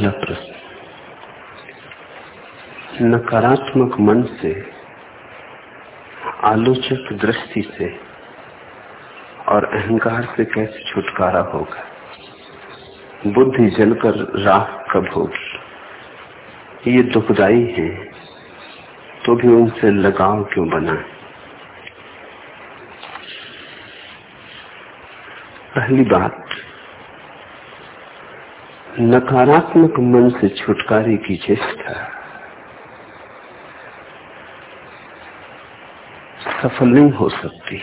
पहला प्रश्न। नकारात्मक मन से, आलोचक दृष्टि से और अहंकार से कैसे छुटकारा होगा? बुद्धि जलकर राख कब होगी? ये दुखदाई है तो भी उनसे लगाव क्यों बना है पहली बात नकारात्मक मन से छुटकारे की चेष्टा। सफल नहीं हो सकती।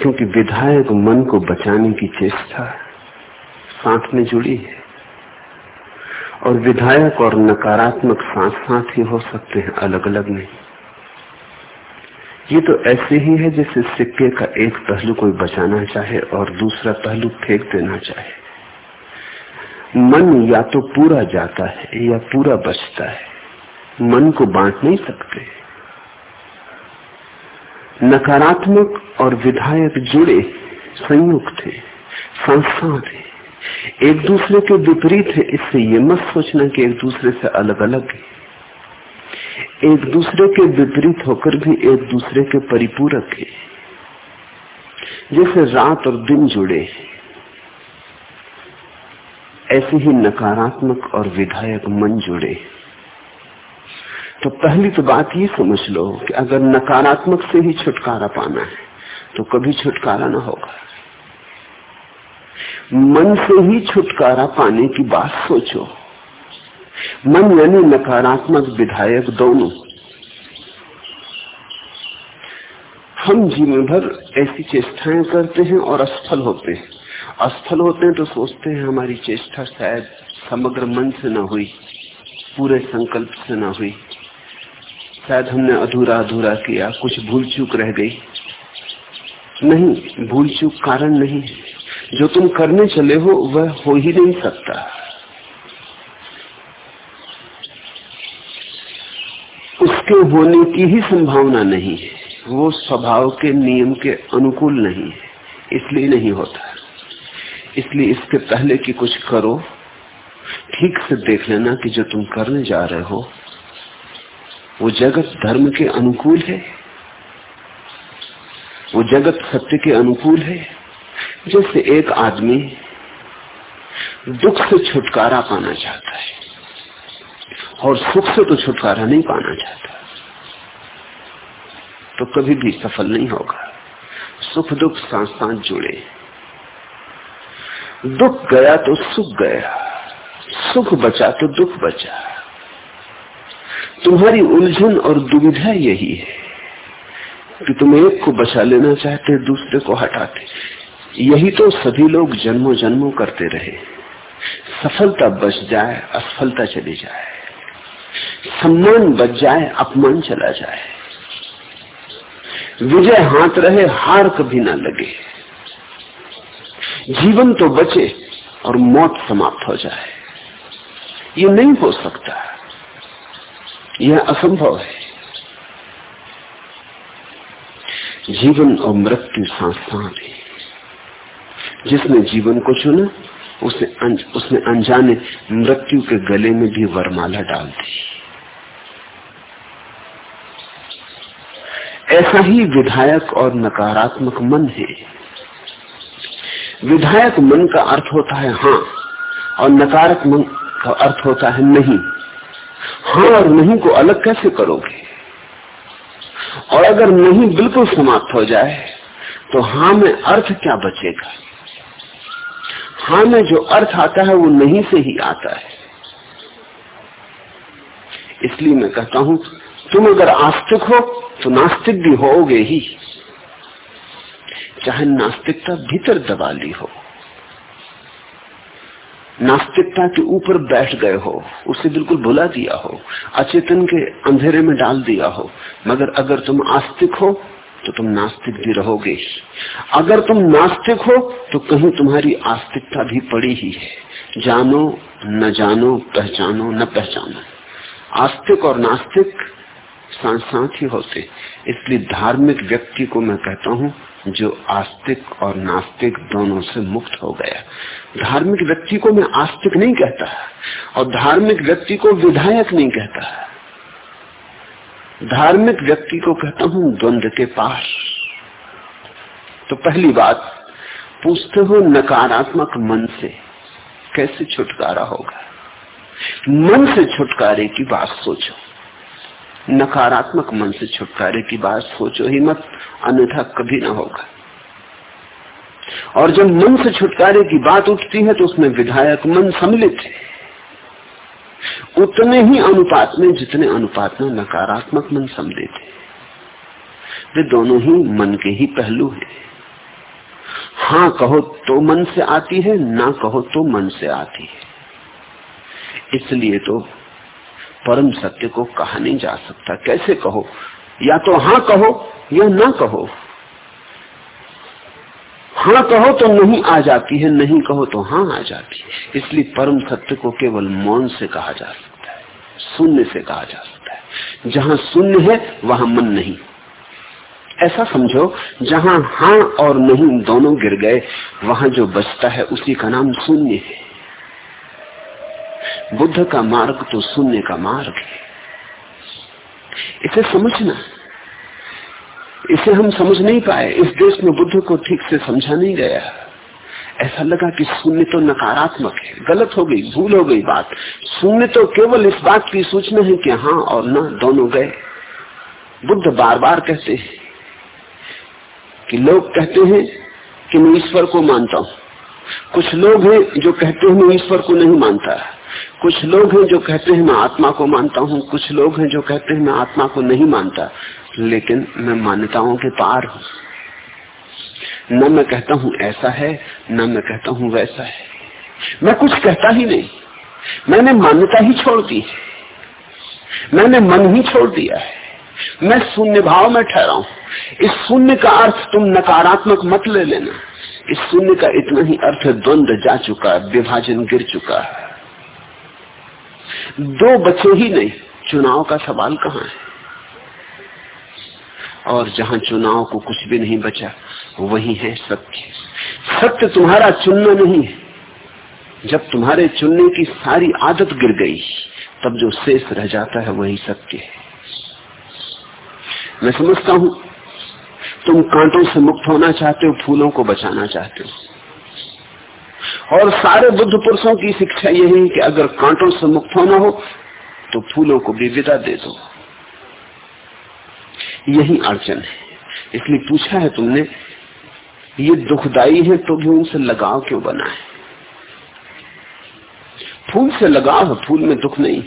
क्योंकि विधायक मन को बचाने की चेष्टा साथ में जुड़ी है। और विधायक और नकारात्मक साथ साथ ही हो सकते हैं अलग अलग नहीं। ये तो ऐसे ही है जैसे सिक्के का एक पहलू कोई बचाना चाहे और दूसरा पहलू फेंक देना चाहे। मन या तो पूरा जाता है, या पूरा बचता है। मन को बांट नहीं सकते। नकारात्मक और विधायक जुड़े, संयुक्त थे संस्था थे एक दूसरे के विपरीत है, इससे ये मत सोचना कि एक दूसरे से अलग अलग है। एक दूसरे के विपरीत होकर भी एक दूसरे के परिपूरक है। जैसे रात और दिन जुड़े हैं। ऐसे ही नकारात्मक और विधायक मन जुड़े। तो पहली तो बात ये समझ लो कि अगर नकारात्मक से ही छुटकारा पाना है तो कभी छुटकारा ना होगा। मन से ही छुटकारा पाने की बात सोचो। मन यानी नकारात्मक विधायक दोनों। हम जीवन भर ऐसी चेष्टाएँ करते हैं और असफल होते हैं। असफल होते हैं तो सोचते हैं हमारी चेष्टा शायद समग्र मन से न हुई, पूरे संकल्प से न हुई। शायद हमने अधूरा अधूरा किया, कुछ भूल चूक रह गई। नहीं, भूल चूक कारण नहीं जो तुम करने चले हो, वह हो ही नहीं सकता। उसके होने की ही संभावना नहीं है। वो स्वभाव के नियम के अनुकूल नहीं है, इसलिए नहीं होता। इसलिए इसके पहले कि कुछ करो, ठीक से देख लेना कि जो तुम करने जा रहे हो, वो जगत धर्म के अनुकूल है? वो जगत सत्य के अनुकूल है? जैसे एक आदमी दुख से छुटकारा पाना चाहता है और सुख से तो छुटकारा नहीं पाना चाहता तो कभी भी सफल नहीं होगा। सुख दुख सांस साथ जुड़े। दुख गया तो सुख गया, सुख बचा तो दुख बचा। तुम्हारी उलझन और दुविधा यही है कि तुम एक को बचा लेना चाहते, दूसरे को हटाते। यही तो सभी लोग जन्मों जन्मों करते रहे। सफलता बच जाए, असफलता चली जाए। सम्मान बच जाए, अपमान चला जाए। विजय हाथ रहे, हार कभी ना लगे। जीवन तो बचे और मौत समाप्त हो जाए। ये नहीं हो सकता। यह असंभव है। जीवन और मृत्यु सांस्थान है। जिसने जीवन को चुना उसे अंज, उसने अनजाने मृत्यु के गले में भी वरमाला डाल दी। ऐसा ही विधायक और नकारात्मक मन है। विधायक मन का अर्थ होता है हाँ और नकारक मन का अर्थ होता है नहीं। हाँ और नहीं को अलग कैसे करोगे? और अगर नहीं बिल्कुल समाप्त हो जाए तो हाँ में अर्थ क्या बचेगा? हाँ में जो अर्थ आता है, वो नहीं से ही आता है। इसलिए मैं कहता हूँ, तुम अगर आस्तिक हो तो नास्तिक भी होगे ही। चाहे नास्तिकता भीतर दबा ली हो, नास्तिकता के ऊपर बैठ गए हो उसे बिल्कुल भुला दिया हो, अचेतन के अंधेरे में डाल दिया हो, मगर अगर तुम आस्तिक हो तो तुम नास्तिक भी रहोगे। अगर तुम नास्तिक हो तो कहीं तुम्हारी आस्तिकता भी पड़ी ही है। जानो, न जानो, पहचानो, न पहचानो। आस्तिक और नास्तिक साथ ही होते। इसलिए धार्मिक व्यक्ति को मैं कहता हूँ जो आस्तिक और नास्तिक दोनों से मुक्त हो गया। धार्मिक व्यक्ति को मैं आस्तिक नहीं कहता, और धार्मिक व्यक्ति को विधायक नहीं कहता। धार्मिक व्यक्ति को कहता हूँ, द्वंद्व के पार। तो पहली बात, पूछते हो नकारात्मक मन से, कैसे छुटकारा होगा? मन से छुटकारे की बात सोचो। नकारात्मक मन से छुटकारे की बात सोचो ही मत, अन्यथा कभी ना होगा। और जब मन से छुटकारे की बात उठती है तो उसमें विधायक मन सम्मिलित है। उतने ही अनुपात में जितने अनुपात में नकारात्मक मन सम्मिलित है। वे दोनों ही मन के ही पहलू हैं। हाँ कहो तो मन से आती है, ना कहो तो मन से आती है। इसलिए तो परम सत्य को कहा नहीं जा सकता। कैसे कहो? या तो हाँ कहो या ना कहो। हाँ कहो तो नहीं आ जाती है, नहीं कहो तो हाँ आ जाती है। इसलिए परम सत्य को केवल मौन से कहा जा सकता है, शून्य से कहा जा सकता है। जहाँ शून्य है, वहाँ मन नहीं। ऐसा समझो, जहाँ हाँ और नहीं दोनों गिर गए, वहाँ जो बचता है उसी का नाम शून्य है। बुद्ध का मार्ग तो शून्य का मार्ग है। इसे समझना। इसे हम समझ नहीं पाए। इस देश में बुद्ध को ठीक से समझा नहीं गया। ऐसा लगा कि शून्य तो नकारात्मक है। गलत हो गई, भूल हो गई बात। शून्य तो केवल इस बात की सूचना है कि हाँ और ना, दोनों गए। बुद्ध बार बार कहते हैं कि लोग कहते हैं कि मैं ईश्वर को मानता हूँ। कुछ लोग हैं जो कहते हैं मैं ईश्वर को नहीं मानता। कुछ लोग हैं जो कहते हैं, मैं आत्मा को मानता हूँ। कुछ लोग हैं जो कहते हैं, मैं आत्मा को नहीं मानता। लेकिन मैं मान्यताओं के पार हूँ। न मैं कहता हूँ ऐसा है, न मैं कहता हूँ वैसा है। मैं कुछ कहता ही नहीं। मैंने मान्यता ही छोड़ दी है। मैंने मन ही छोड़ दिया है। मैं शून्य भाव में ठहरा हूँ। इस शून्य का अर्थ तुम नकारात्मक मत ले लेना। इस शून्य का इतना ही अर्थ द्वंद जा चुका विभाजन गिर चुका है। दो बचे ही नहीं, चुनाव का सवाल कहाँ है? और जहाँ चुनाव को कुछ भी नहीं बचा, वही है सत्य। सत्य तुम्हारा चुनना नहीं है। जब तुम्हारे चुनने की सारी आदत गिर गई, तब जो शेष रह जाता है वही सत्य है। मैं समझता हूँ, तुम कांटों से मुक्त होना चाहते हो, फूलों को बचाना चाहते हो। और सारे बुद्ध पुरुषों की शिक्षा यही है कि अगर कांटों से मुक्त होना हो तो फूलों को भी विदा दे दो। यही अड़चन है। इसलिए पूछा है तुमने, ये दुखदाई है तो भी उनसे लगाव क्यों बना है? फूल से लगाव है, फूल में दुख नहीं।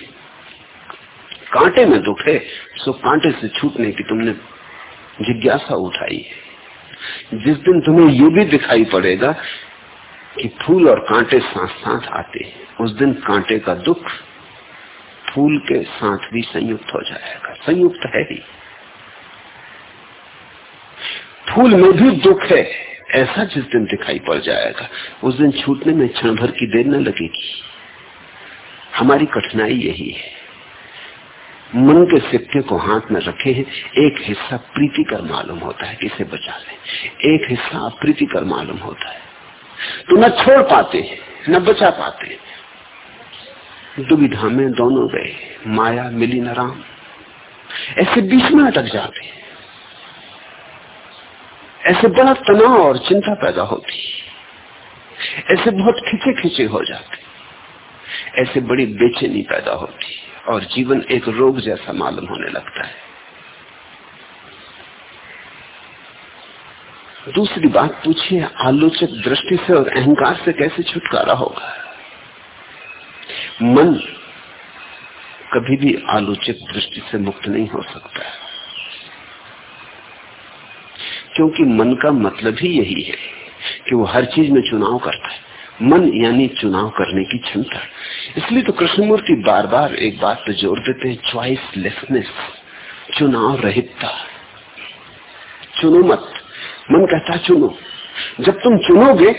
कांटे में दुख है, सो कांटे से छूटने की तुमने जिज्ञासा उठाई है। जिस दिन तुम्हें ये भी दिखाई पड़ेगा कि फूल और कांटे साथ साथ आते हैं। उस दिन कांटे का दुख फूल के साथ भी संयुक्त हो जाएगा। संयुक्त है ही। फूल में भी दुख है। ऐसा जिस दिन दिखाई पड़ जाएगा, उस दिन छूटने में क्षण भर की देर न लगेगी। हमारी कठिनाई यही है। मन के सिक्के को हाथ में रखे हैं। एक हिस्सा प्रीतिकर मालूम होता है किसे बचा ले। एक हिस्सा अप्रीतिकर मालूम होता है। तो न छोड़ पाते, न बचा पाते। दुविधा में दोनों गए, माया मिली न राम। ऐसे बीच में अटक जाते। ऐसे बड़ा तनाव और चिंता पैदा होती। ऐसे बहुत खिंचे खिंचे हो जाते। ऐसे बड़ी बेचैनी पैदा होती और जीवन एक रोग जैसा मालूम होने लगता है। दूसरी बात पूछिए, आलोचक दृष्टि से और अहंकार से कैसे छुटकारा होगा? मन कभी भी आलोचक दृष्टि से मुक्त नहीं हो सकता। क्योंकि मन का मतलब ही यही है कि वो हर चीज़ में चुनाव करता है। मन यानी चुनाव करने की क्षमता। इसलिए तो कृष्णमूर्ति बार बार एक बात पर ज़ोर देते हैं च्वाइस लेसनेस चुनाव रहितता। चुनो मत। मन कहता चुनो। जब तुम चुनोगे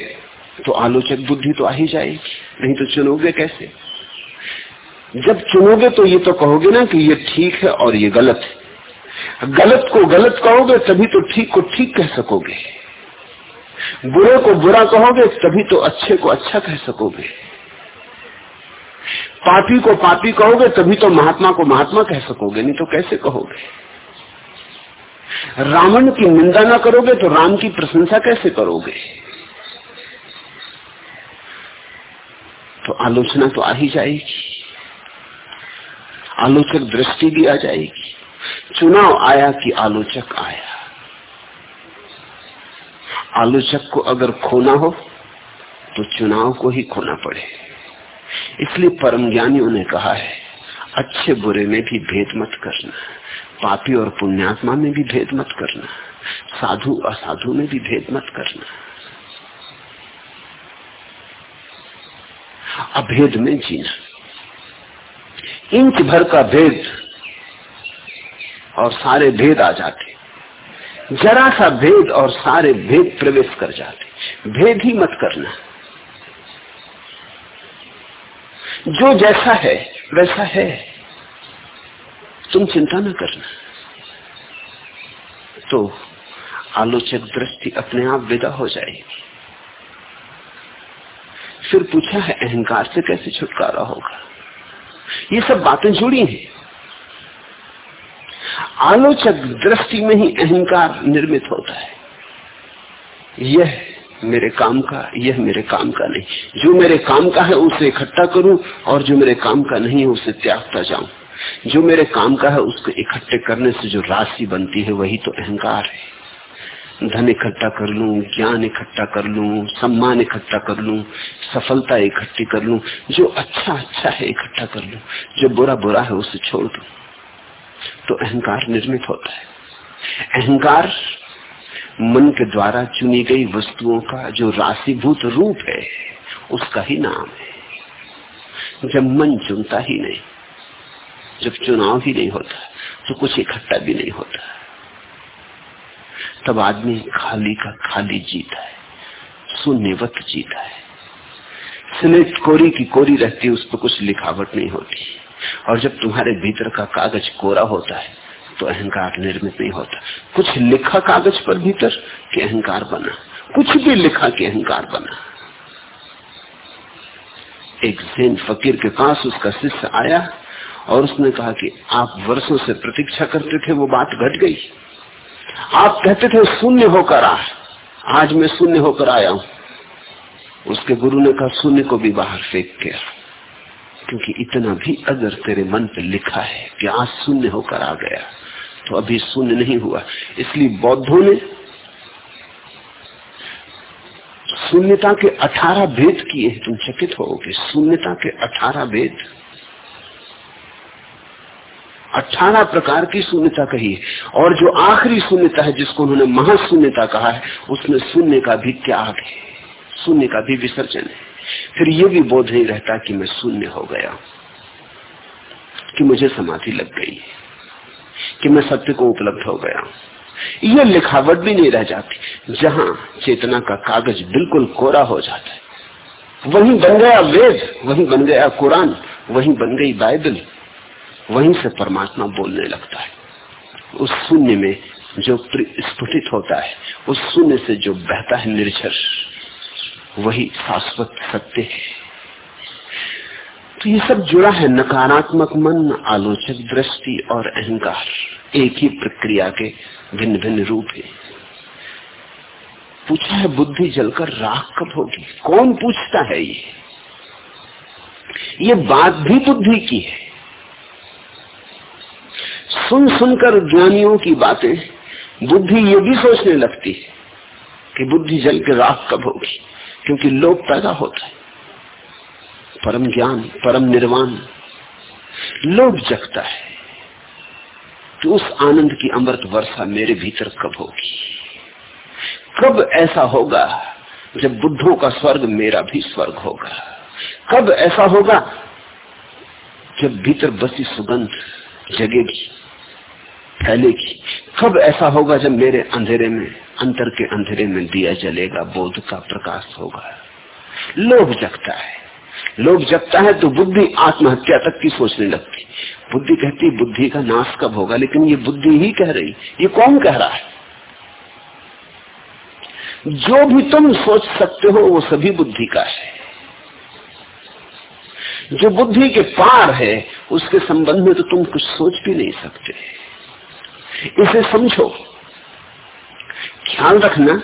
तो आलोचक बुद्धि तो आ ही जाएगी। नहीं तो चुनोगे कैसे? जब चुनोगे तो ये तो कहोगे ना कि ये ठीक है और ये गलत है। गलत को गलत कहोगे, तभी तो ठीक को ठीक कह सकोगे। बुरे को बुरा कहोगे, तभी तो अच्छे को अच्छा कह सकोगे। पापी को पापी कहोगे, तभी तो महात्मा को महात्मा कह सकोगे, नहीं तो कैसे कहोगे? रावण की निंदा ना करोगे तो राम की प्रशंसा कैसे करोगे? तो आलोचना तो आ ही जाएगी। आलोचक दृष्टि भी आ जाएगी। चुनाव आया कि आलोचक आया। आलोचक को अगर खोना हो तो चुनाव को ही खोना पड़े। इसलिए परम ज्ञानियों ने कहा है, अच्छे बुरे में भी भेद मत करना। पापी और पुण्यात्मा में भी भेद मत करना। साधु, असाधु में भी भेद मत करना। अभेद में जीना। इंच भर का भेद और सारे भेद आ जाते। जरा सा भेद और सारे भेद प्रवेश कर जाते। भेद ही मत करना। जो जैसा है, वैसा है। तुम चिंता न करना। तो आलोचक दृष्टि अपने आप विदा हो जाएगी। फिर पूछा है, अहंकार से कैसे छुटकारा होगा? ये सब बातें जुड़ी हैं। आलोचक दृष्टि में ही अहंकार निर्मित होता है। यह मेरे काम का, यह मेरे काम का नहीं। जो मेरे काम का है, उसे इकट्ठा करूँ, और जो मेरे काम का नहीं है, उसे त्यागता जाऊँ। जो मेरे काम का है उसको इकट्ठे करने से जो राशि बनती है वही तो अहंकार है। धन इकट्ठा कर लू, ज्ञान इकट्ठा कर लू, सम्मान इकट्ठा कर लू, सफलता इकट्ठी कर लू, जो अच्छा अच्छा है इकट्ठा कर लू, जो बुरा बुरा है उसे छोड़ दू तो अहंकार निर्मित होता है। अहंकार मन के द्वारा चुनी गई वस्तुओं का जो राशिभूत रूप है, उसका ही नाम है। जब मन चुनता ही नहीं जब चुनाव ही नहीं होता तो कुछ इकट्ठा भी नहीं होता। तब आदमी खाली का खाली जीता है शून्यवत जीता है। स्लेट कोरी की कोरी रहती है, उस पर कुछ लिखावट नहीं होती। और जब तुम्हारे भीतर का कागज़ कोरा होता है तो अहंकार निर्मित नहीं होता। कुछ लिखा कागज़ पर भीतर कि अहंकार बना, कुछ भी लिखा कि अहंकार बना। एक जैन फकीर के पास उसका शिष्य आया और उसने कहा कि आप वर्षों से प्रतीक्षा करते थे, वो बात घट गई। आप कहते थे, शून्य होकर आ। आज मैं शून्य होकर आया हूँ। उसके गुरु ने कहा, शून्य को भी बाहर फेंक के क्योंकि इतना भी अगर तेरे मन पे लिखा है कि आज शून्य होकर आ गया तो अभी शून्य नहीं हुआ। इसलिए बौद्धों ने शून्यता के अठारह भेद किए तुम चकित हो होगे शून्यता के अठारह भेद अठारह प्रकार की शून्यता कही है। और जो आखिरी शून्यता है, जिसको उन्होंने महाशून्यता कहा है, उसमें शून्य का भी त्याग है। शून्य का भी विसर्जन है। फिर ये भी बोध नहीं रहता कि मैं शून्य हो गया, कि मुझे समाधि लग गई, कि मैं सत्य को उपलब्ध हो गया। यह लिखावट भी नहीं रह जाती, जहाँ चेतना का कागज़ बिल्कुल कोरा हो जाता है। वहीं बन गया वेद, वहीं बन गया कुरान, वहीं बन गई बाइबल वहीं से परमात्मा बोलने लगता है। उस शून्य में जो स्फुटित होता है, उस शून्य से जो बहता है निर्झर वही शाश्वत सत्य है। तो ये सब जुड़ा है नकारात्मक मन, आलोचक दृष्टि और अहंकार। एक ही प्रक्रिया के भिन्न भिन्न रूप है। पूछा है बुद्धि जलकर राख कब होगी? कौन पूछता है ये? ये बात भी बुद्धि की है। सुन सुनकर ज्ञानियों की बातें, बुद्धि ये भी सोचने लगती है कि बुद्धि जल के राख कब होगी, क्योंकि लोभ पैदा होता है। परम ज्ञान, परम निर्वाण, लोभ जगता है तो उस आनंद की अमृत वर्षा मेरे भीतर कब होगी। कब ऐसा होगा जब बुद्धों का स्वर्ग मेरा भी स्वर्ग होगा? कब ऐसा होगा जब भीतर बसी सुगंध जगेगी? फैलेगी कब ऐसा होगा जब मेरे अंधेरे में, अंतर के अंधेरे में दिया जलेगा, बोध का प्रकाश होगा। लोभ जगता है। लोभ जगता है तो बुद्धि आत्महत्या तक की सोचने लगती। बुद्धि कहती बुद्धि का नाश कब होगा? लेकिन ये बुद्धि ही कह रही, ये कौन कह रहा है? जो भी तुम सोच सकते हो, वो सभी बुद्धि का है। जो बुद्धि के पार है, उसके संबंध में तो तुम कुछ सोच भी नहीं सकते। इसे समझो। ख्याल रखना,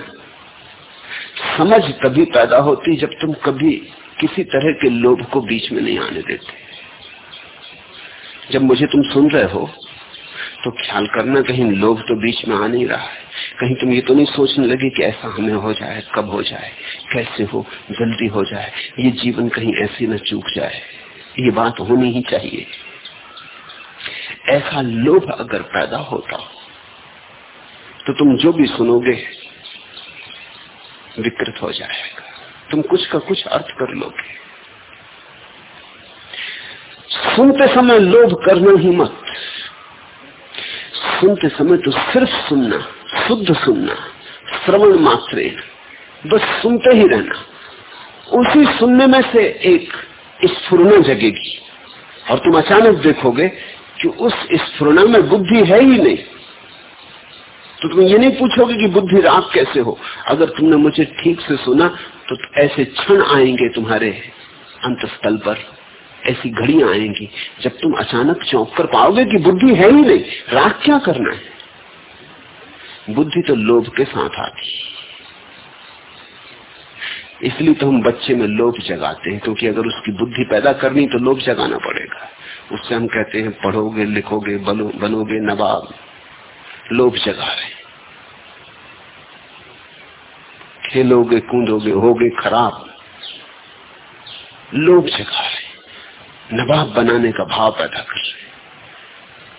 समझ तभी पैदा होती जब तुम कभी किसी तरह के लोभ को बीच में नहीं आने देते। जब मुझे तुम सुन रहे हो तो ख्याल करना कहीं लोभ तो बीच में आ नहीं रहा है। कहीं तुम ये तो नहीं सोचने लगे कि ऐसा हमें हो जाए, कब हो जाए, कैसे हो, जल्दी हो जाए, ये जीवन कहीं ऐसी न चूक जाए। ये बात होनी ही चाहिए। ऐसा लोभ अगर पैदा होता तो तुम जो भी सुनोगे, विकृत हो जाएगा। तुम कुछ का कुछ अर्थ कर लोगे। सुनते समय लोभ करना ही मत। सुनते समय तो सिर्फ़ सुनना, शुद्ध सुनना, श्रवण मात्र बस सुनते ही रहना। उसी सुनने में से एक स्फुरना जगेगी। और तुम अचानक देखोगे कि उस स्फुरना में बुद्धि है ही नहीं। तो तुम ये नहीं पूछोगे कि बुद्धि राग कैसे हो? अगर तुमने मुझे ठीक से सुना तो ऐसे क्षण आएँगे तुम्हारे अंतस्थल पर। ऐसी घड़ियाँ आएँगी। जब तुम अचानक चौंक कर पाओगे कि बुद्धि है ही नहीं, राग क्या करना है? बुद्धि तो लोभ के साथ आती इसलिए तो हम बच्चे में लोभ जगाते हैं, क्योंकि अगर उसकी बुद्धि पैदा करनी तो लोभ जगाना पड़ेगा। उससे हम कहते हैं पढ़ोगे लिखोगे बनो, बनोगे नवाब। लोभ जगा रहे खेलोगे कूदोगे होगे खराब। लोभ जगा रहे नवाब बनाने का भाव पैदा कर रहे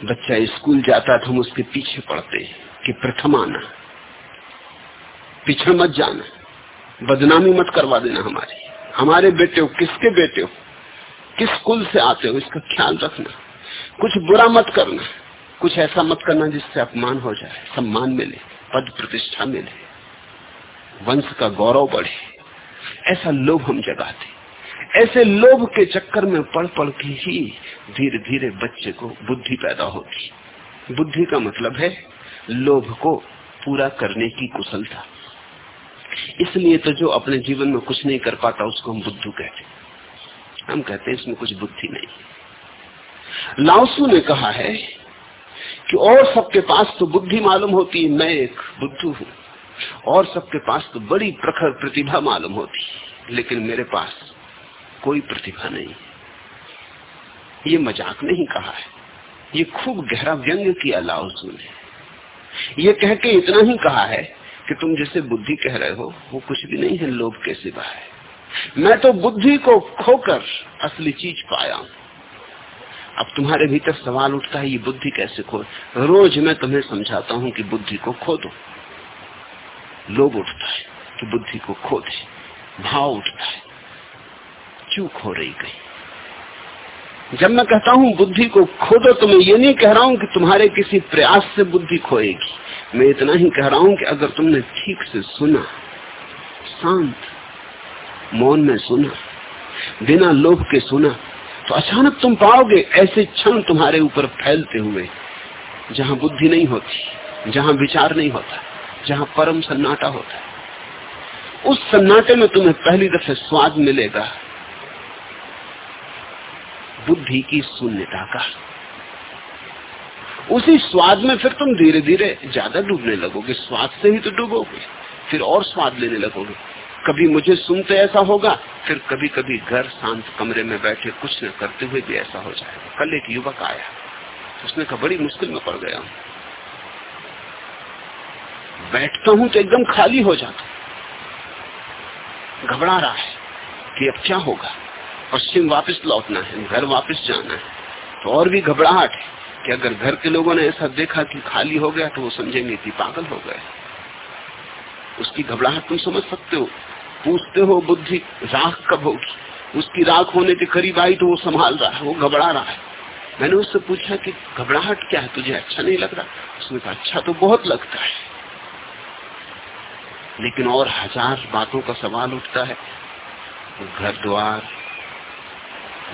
बच्चा स्कूल जाता तो हम उसके पीछे पड़ते कि प्रथम आना। पीछे मत जाना। बदनामी मत करवा देना हमारी। हमारे बेटे हो किसके बेटे हो? किस कुल से आते हो इसका ख्याल रखना। कुछ बुरा मत करना। कुछ ऐसा मत करना जिससे अपमान हो जाए, सम्मान मिले, पद प्रतिष्ठा मिले। वंश का गौरव बढ़े। ऐसा लोभ हम जगाते। ऐसे लोभ के चक्कर में पढ़ पढ़ के ही धीरे धीरे बच्चे को बुद्धि पैदा होती। बुद्धि का मतलब है लोभ को पूरा करने की कुशलता। इसलिए तो जो अपने जीवन में कुछ नहीं कर पाता, उसको हम बुद्धू कहते हम कहते हैं इसमें कुछ बुद्धि नहीं। लाउसू ने कहा है कि और सबके पास तो बुद्धि मालूम होती है, मैं एक बुद्धू हूँ। और सबके पास तो बड़ी प्रखर प्रतिभा मालूम होती लेकिन मेरे पास कोई प्रतिभा नहीं ये मज़ाक नहीं कहा है। ये खूब गहरा व्यंग किया लाउसू ने। ये कह के इतना ही कहा है कि तुम जैसे बुद्धि कह रहे हो, वो कुछ भी नहीं है, लोभ के सिवा है। मैं तो बुद्धि को खोकर असली चीज़ पाया अब तुम्हारे भीतर सवाल उठता है, ये बुद्धि कैसे खो रोज मैं तुम्हें समझाता हूँ कि बुद्धि को खो दो लोभ उठता है कि बुद्धि को खो दे भाव उठता है। चूक हो रही गई? जब मैं कहता हूँ बुद्धि को खो दो तो मैं ये नहीं कह रहा हूँ कि तुम्हारे किसी प्रयास से बुद्धि खोएगी। मैं इतना ही कह रहा हूँ कि अगर तुमने ठीक से सुना, शांत मौन में सुना, बिना लोभ के सुना तो अचानक तुम पाओगे ऐसे क्षण तुम्हारे ऊपर फैलते हुए, जहाँ बुद्धि नहीं होती, जहाँ विचार नहीं होता, जहाँ परम सन्नाटा होता है। उस सन्नाटे में तुम्हें पहली दफे स्वाद मिलेगा, बुद्धि की शून्यता का। उसी स्वाद में फिर तुम धीरे धीरे ज़्यादा डूबने लगोगे, स्वाद से ही तो डूबोगे, फिर और स्वाद लेने लगोगे। कभी मुझे सुनते ऐसा होगा, फिर कभी कभी घर शांत कमरे में बैठे कुछ न करते हुए भी ऐसा हो जाएगा। कल एक युवक आया, उसने कहा, बड़ी मुश्किल में पड़ गया हूँ। बैठता हूँ तो एकदम खाली हो जाता घबरा रहा है कि अब क्या होगा। पश्चिम वापस लौटना है, घर वापस जाना है। तो और भी घबराहट है कि अगर घर के लोगों ने ऐसा देखा कि खाली हो गया तो वो समझेंगे कि पागल हो गए। उसकी घबराहट तुम समझ सकते हो। पूछते हो बुद्धि, राख कब होगी? उसकी राख होने के करीब आई तो वो संभाल रहा है, वो घबरा रहा है। मैंने उससे पूछा कि घबराहट क्या है, तुझे अच्छा नहीं लग रहा? उसने कहा अच्छा तो बहुत लगता है। लेकिन और हज़ार बातों का सवाल उठता है। घर द्वार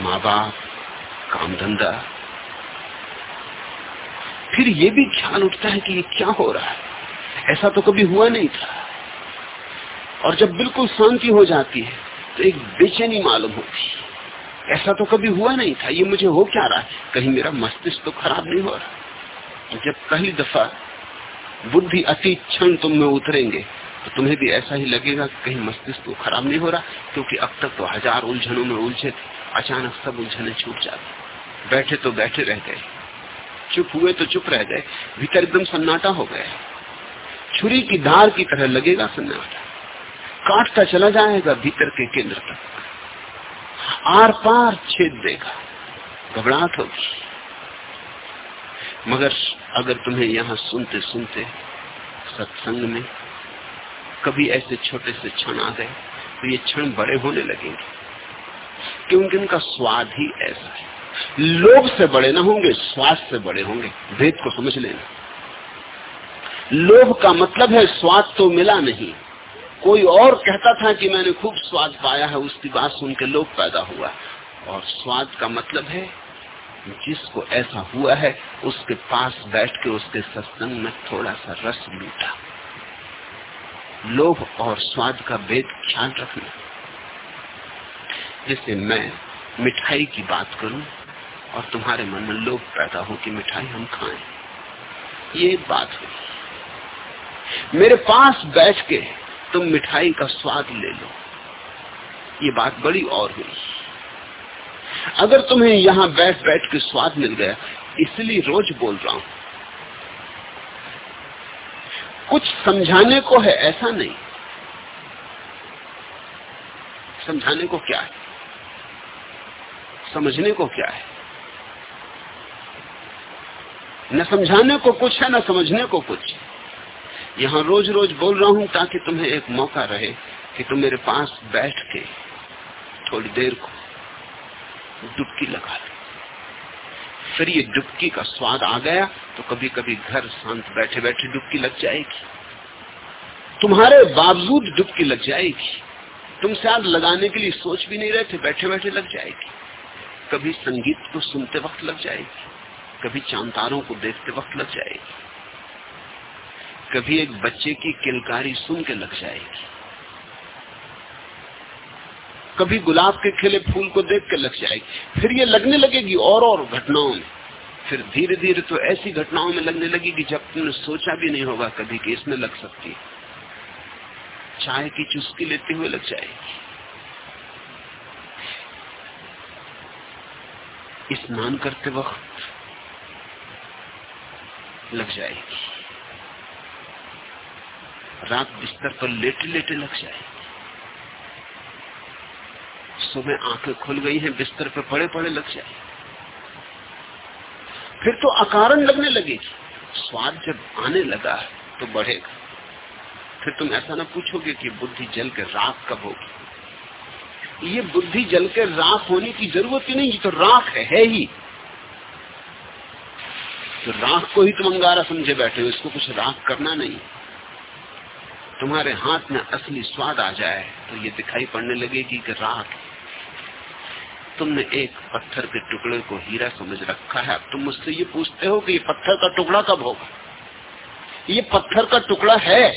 माँ बाप काम धंधा फिर ये भी ख्याल उठता है कि ये क्या हो रहा है? ऐसा तो कभी हुआ नहीं था। और जब बिल्कुल शांति हो जाती है तो एक बेचैनी मालूम होती है। ऐसा तो कभी हुआ नहीं था, ये मुझे हो क्या रहा है? कहीं मेरा मस्तिष्क तो खराब नहीं हो रहा। जब पहली दफ़ा बुद्धि अति क्षण तुम में उतरेंगे तो तुम्हें भी ऐसा ही लगेगा कहीं मस्तिष्क तो खराब नहीं हो रहा, क्योंकि अब तक तो हज़ार उलझनों में उलझे अचानक सब उलझने छूट जाते बैठे तो बैठे रह गए, चुप हुए तो चुप रह गए, भीतर एकदम सन्नाटा हो गया। छुरी की धार की तरह लगेगा सन्नाटा। काटता चला जाएगा भीतर के केंद्र तक। आर पार छेद देगा। घबराहट होगी। मगर अगर तुम्हें यहाँ सुनते सुनते सत्संग में कभी ऐसे छोटे से क्षण आ गए तो ये क्षण बड़े होने लगेंगे। क्योंकि इनका स्वाद ही ऐसा है। लोभ से बड़े ना होंगे, स्वाद से बड़े होंगे। भेद को समझ लेना। लोभ का मतलब है, स्वाद तो मिला नहीं। कोई और कहता था कि मैंने खूब स्वाद पाया है, उसकी बात सुन के लोभ पैदा हुआ और स्वाद का मतलब है, जिसको ऐसा हुआ है, उसके पास बैठ के उसके सत्संग में थोड़ा सा रस लूटा। लोभ और स्वाद का भेद ख्याल रखना। जैसे मैं मिठाई की बात करूँ, और तुम्हारे मन में लोभ पैदा हो कि मिठाई हम खाएँ। ये बात हुई। मेरे पास बैठ के तुम मिठाई का स्वाद ले लो। ये बात बड़ी और हुई। अगर तुम्हें यहाँ बैठ बैठ के स्वाद मिल गया, इसलिए रोज बोल रहा हूँ। कुछ समझाने को है, ऐसा नहीं। समझाने को क्या है? समझने को क्या है? न समझाने को कुछ है, न समझने को कुछ यहाँ रोज रोज बोल रहा हूँ ताकि तुम्हें एक मौका रहे कि तुम मेरे पास बैठ के थोड़ी देर को डुबकी लगा लो। फिर ये डुबकी का स्वाद आ गया तो कभी कभी घर शांत बैठे बैठे डुबकी लग जाएगी। तुम्हारे बावजूद डुबकी लग जाएगी। तुम शायद लगाने के लिए सोच भी नहीं रहे थे बैठे बैठे लग जाएगी। कभी संगीत को सुनते वक्त लग जाएगी, कभी चांतारों को देखते वक्त लग जाएगी। कभी एक बच्चे की किलकारी सुन के लग जाएगी। कभी गुलाब के खिले फूल को देख के लग जाएगी। फिर ये लगने लगेगी और और घटनाओं में। फिर धीरे धीरे तो ऐसी घटनाओं में लगने लगेगी जब तुमने सोचा भी नहीं होगा कभी कि इसमें लग सकती चाय की चुस्की लेते हुए लग जाएगी। स्नान करते वक्त लग जाएगी। रात बिस्तर पर लेटे लेटे लग जाएगी सुबह आँखें खुल गई हैं बिस्तर पर पड़े पड़े लग जाए। फिर तो अकारण लगने लगेगी स्वाद जब आने लगा तो बढ़ेगा। फिर तुम ऐसा ना पूछोगे कि बुद्धि जल के राख कब होगी? ये बुद्धि जल के राख होने की ज़रूरत ही नहीं ये तो राख है, है ही। तो राख को ही तुम अंगारा समझे बैठे हो इसको कुछ राख करना नहीं। तुम्हारे हाथ में असली स्वाद आ जाए तो ये दिखाई पड़ने लगेगी कि राख। तुमने एक पत्थर के टुकड़े को हीरा समझ रखा है। अब तुम मुझसे ये पूछते हो कि ये पत्थर का टुकड़ा कब होगा? ये पत्थर का टुकड़ा है।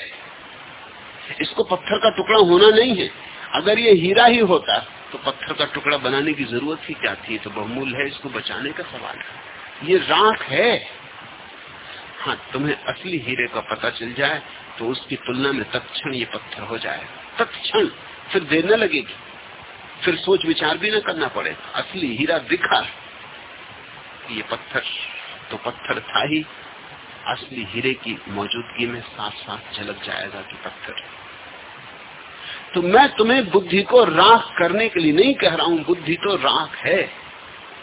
इसको पत्थर का टुकड़ा होना नहीं है। अगर ये हीरा ही होता तो पत्थर का टुकड़ा बनाने की ज़रूरत ही क्या थी? तो बहुमूल्य है इसको बचाने का सवाल। है ये राख है। हाँ तुम्हें असली हीरे का पता चल जाए तो उसकी तुलना में तत्क्षण ये पत्थर हो जाए तत्क्षण, फिर देर न लगेगी। फिर सोच विचार भी न करना पड़े। असली हीरा दिखा। ये पत्थर तो पत्थर था ही। असली हीरे की मौजूदगी में साथ साथ झलक जाएगा कि पत्थर। तो मैं तुम्हें बुद्धि को राख करने के लिए नहीं कह रहा हूँ। बुद्धि तो राख है।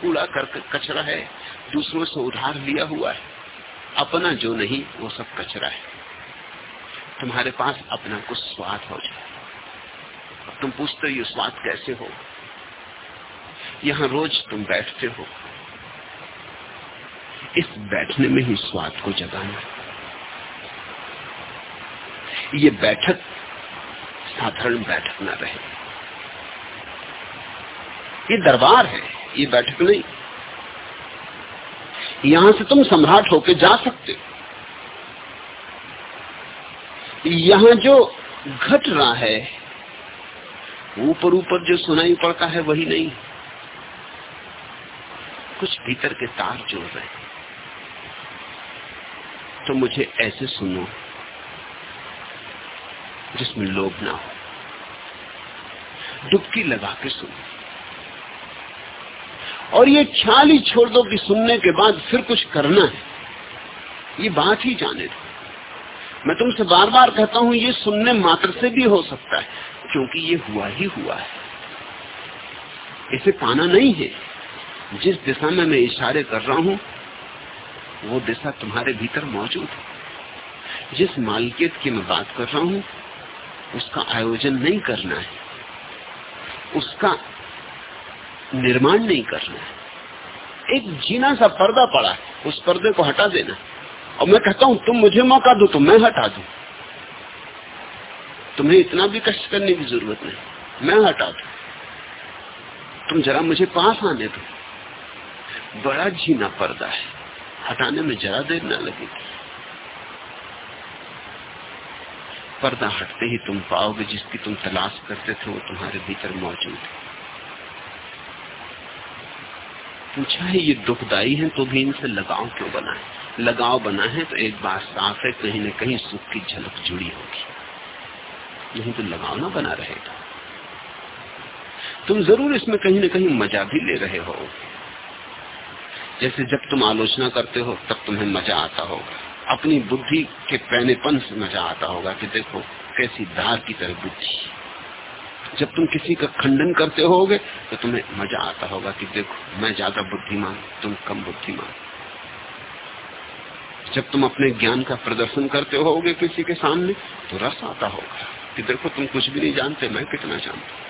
कूड़ा कर, कचरा है। दूसरों से उधार लिया हुआ है। अपना जो नहीं, वो सब कचरा है। तुम्हारे पास अपना कुछ स्वाद हो जाए। तुम पूछते हो, ये स्वाद कैसे हो? यहाँ रोज तुम बैठते हो। इस बैठने में ही स्वाद को जगाना। ये बैठक, साधारण बैठक ना रहे। ये दरबार है, ये बैठक नहीं। यहाँ से तुम सम्राट होके जा सकते हो। यहाँ जो घट रहा है, ऊपर ऊपर जो सुनाई पड़ता है वही नहीं। कुछ भीतर के तार जोड़ रहे हैं। तो मुझे ऐसे सुनो, जिसमें लोभ ना हो। डुबकी लगा के सुनो। और ये ख्याल ही छोड़ दो कि सुनने के बाद फिर कुछ करना है। ये बात ही जाने दो। मैं तुमसे बार बार कहता हूँ, ये सुनने मात्र से भी हो सकता है, क्योंकि ये हुआ ही हुआ है। इसे पाना नहीं है। जिस दिशा में मैं इशारे कर रहा हूँ, वो दिशा तुम्हारे भीतर मौजूद है। जिस मालिकियत की मैं बात कर रहा हूँ, उसका आयोजन नहीं करना है। उसका निर्माण नहीं करना है। एक जीना सा पर्दा पड़ा है, उस पर्दे को हटा देना और मैं कहता हूँ, तुम मुझे मौका दो तो मैं हटा दू। तुम्हें इतना भी कष्ट करने की ज़रूरत नहीं, मैं हटा दू। तुम जरा मुझे पास आने दो। बड़ा जीना पर्दा है, हटाने में जरा देर ना लगेगी। पर्दा हटते ही तुम पाओगे, जिसकी तुम तलाश करते थे, वो तुम्हारे भीतर मौजूद है। पूछा, है, ये दुखदाई है तो भी इनसे लगाव क्यों बना है? लगाव बना है तो एक बात साफ़ है, कहीं न कहीं सुख की झलक जुड़ी होगी। नहीं तो लगाव ना बना रहेगा। तुम ज़रूर इसमें कहीं न कहीं मज़ा भी ले रहे हो। जैसे जब तुम आलोचना करते हो, तब तुम्हें मज़ा आता होगा। अपनी बुद्धि के पैनेपन से मज़ा आता होगा कि देखो, कैसी धार की तरह बुद्धि जब तुम किसी का खंडन करते होगे तो तुम्हें मज़ा आता होगा कि देखो, मैं ज़्यादा बुद्धिमान, तुम कम बुद्धिमान। जब तुम अपने ज्ञान का प्रदर्शन करते होगे किसी के सामने तो रस आता होगा कि देखो, तुम कुछ भी नहीं जानते, मैं कितना जानता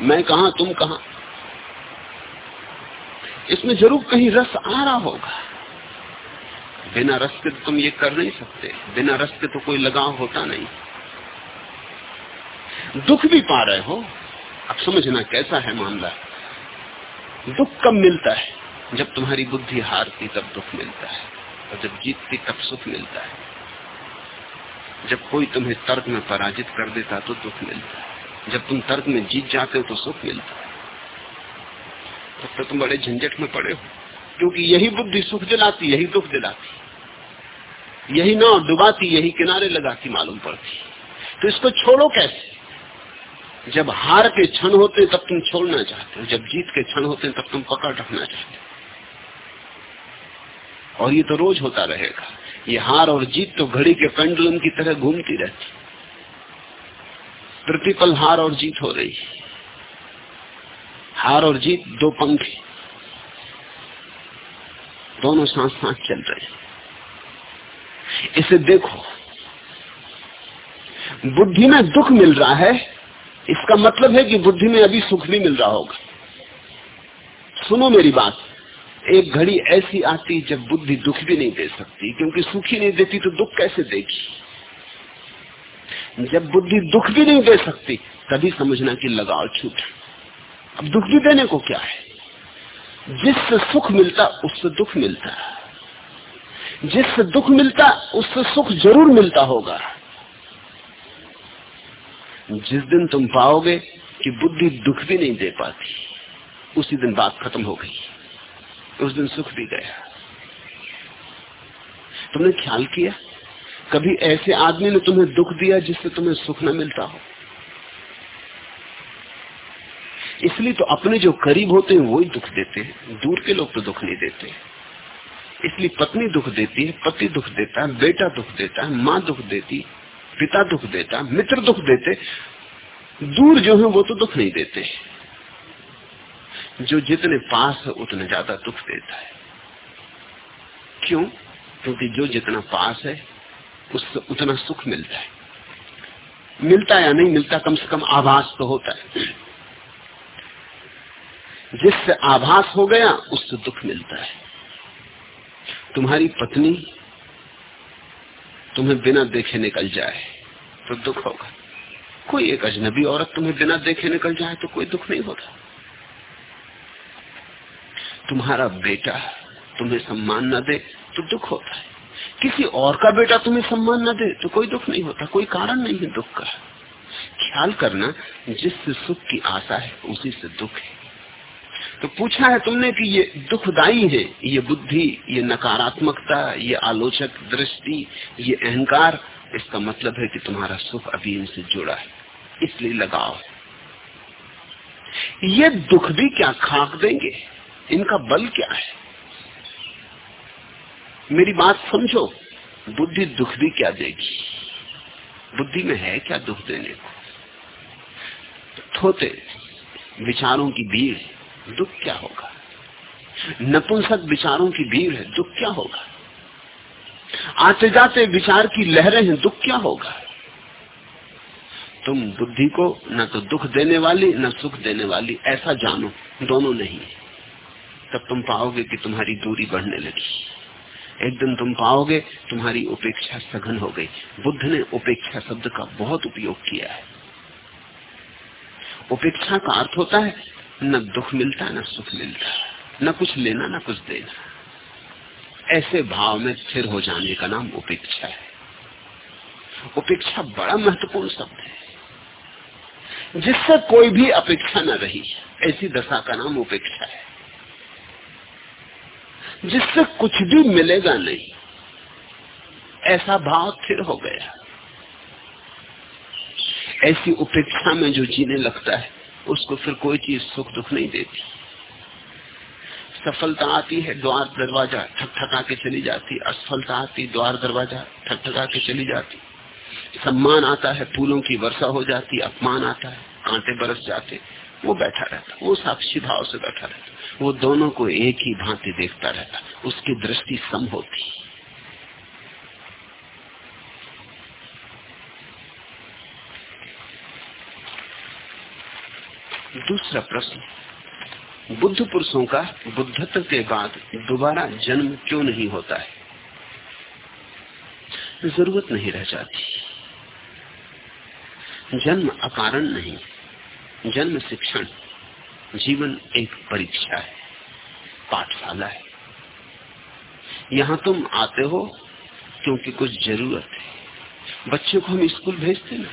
मैं कहा, तुम कहा? इसमें ज़रूर कहीं रस आ रहा होगा। बिना रस के तो तुम ये कर नहीं सकते। बिना रस के तो कोई लगाव होता नहीं। दुख भी पा रहे हो? अब समझना कैसा है मामला? दुख कब मिलता है? जब तुम्हारी बुद्धि हारती, तब दुख मिलता है। और जब जीतती, तब सुख मिलता है। जब कोई तुम्हें तर्क में पराजित कर देता तो दुख मिलता है। जब तुम तर्क में जीत जाते हो तो सुख मिलता है। तब तो तुम बड़े झंझट में पड़े हो। क्योंकि यही बुद्धि सुख दिलाती यही दुख दिलाती यही नाव डुबाती, यही किनारे लगाती, मालूम पड़ती। तो इसको छोड़ो कैसे? जब हार के क्षण होते तब तुम छोड़ना चाहते हो। जब जीत के क्षण होते तब तुम पकड़ रखना चाहते हो। और ये तो रोज होता रहेगा। ये हार और जीत तो घड़ी के पेंडुलम की तरह घूमती रहती प्रतिपल हार और जीत हो रही हार और जीत दो पंखे। दोनों सांस सांस चल रहे इसे देखो। बुद्धि में दुख मिल रहा है। इसका मतलब है कि बुद्धि में अभी सुख भी मिल रहा होगा। सुनो मेरी बात। एक घड़ी ऐसी आती जब बुद्धि दुख भी नहीं दे सकती, क्योंकि सुख ही नहीं देती तो दुख कैसे देगी? जब बुद्धि दुख भी नहीं दे सकती, तभी समझना कि लगाव छूट। अब दुख भी देने को क्या है? जिससे सुख मिलता, उससे दुख मिलता। जिससे दुख मिलता, उससे सुख ज़रूर मिलता होगा। जिस दिन तुम पाओगे कि बुद्धि दुख भी नहीं दे पाती, उसी दिन बात खत्म हो गई। उस दिन सुख भी गया। तुमने ख्याल किया? कभी ऐसे आदमी ने तुम्हें दुख दिया जिससे तुम्हें सुख न मिलता हो? इसलिए तो अपने जो करीब होते हैं, वही दुख देते हैं। दूर के लोग तो दुख नहीं देते। इसलिए पत्नी दुख देती है, पति दुख देता है, बेटा दुख देता है, माँ दुख देती पिता दुख देता, मित्र दुख देते, दूर जो है वो तो दुख नहीं देते। जो जितने पास है, उतने ज़्यादा दुख देता है। क्यों? क्योंकि जो जितना पास है, उससे उतना सुख मिलता है। मिलता या नहीं मिलता, कम से कम आभास तो होता है। जिससे आभास हो गया, उससे दुख मिलता है। तुम्हारी पत्नी तुम्हें बिना देखे निकल जाए तो दुख होगा। कोई एक अजनबी औरत तुम्हें बिना देखे निकल जाए तो कोई दुख नहीं होता। तुम्हारा बेटा तुम्हें सम्मान न दे तो दुख होता है। किसी और का बेटा तुम्हें सम्मान न दे तो कोई दुख नहीं होता, कोई कारण नहीं है दुख का। ख्याल करना, जिससे सुख की आशा है, उसी से दुख है। तो पूछा है तुमने कि ये दुखदाई है, ये बुद्धि, ये नकारात्मकता, ये आलोचक दृष्टि, ये अहंकार, इसका मतलब है कि तुम्हारा सुख अभी इनसे जुड़ा है, इसलिए लगाओ। ये दुख भी क्या खाक देंगे? इनका बल क्या है? मेरी बात समझो, बुद्धि दुख भी क्या देगी? बुद्धि में है क्या दुख देने को? थोते, विचारों की भीड़ दुख क्या होगा? नपुंसक विचारों की भीड़ है, दुख क्या होगा? आते जाते विचार की लहरें हैं, दुख क्या होगा? तुम बुद्धि को न तो दुख देने वाली, न सुख देने वाली, ऐसा जानो, दोनों नहीं तब तुम पाओगे कि तुम्हारी दूरी बढ़ने लगी। एक दिन तुम पाओगे, तुम्हारी उपेक्षा सघन हो गई। बुद्ध ने उपेक्षा शब्द का बहुत उपयोग किया है। उपेक्षा का अर्थ होता है न दुख मिलता, न सुख मिलता। न कुछ लेना, न कुछ देना। ऐसे भाव में स्थिर हो जाने का नाम उपेक्षा है। उपेक्षा बड़ा महत्वपूर्ण शब्द है। जिससे कोई भी अपेक्षा न रही, ऐसी दशा का नाम उपेक्षा है। जिससे कुछ भी मिलेगा नहीं, ऐसा भाव स्थिर हो गया। ऐसी उपेक्षा में जो जीने लगता है उसको फिर कोई चीज़ सुख दुख नहीं देती। सफलता आती है, द्वार दरवाज़ा ठकठका के चली जाती। असफलता आती, द्वार दरवाज़ा ठकठका के चली जाती। सम्मान आता है, फूलों की वर्षा हो जाती, अपमान आता है, कांटे बरस जाते। वो बैठा रहता, वो साक्षी भाव से बैठा रहता। वो दोनों को एक ही भांति देखता रहता। उसकी दृष्टि सम होती। दूसरा प्रश्न, बुद्ध पुरुषों का बुद्धत्व के बाद दोबारा जन्म क्यों नहीं होता है? ज़रूरत नहीं रह जाती। जन्म अकारण नहीं, जन्म शिक्षण जीवन एक परीक्षा है, पाठशाला है। यहाँ तुम आते हो क्योंकि कुछ ज़रूरत है। बच्चों को हम स्कूल भेजते ना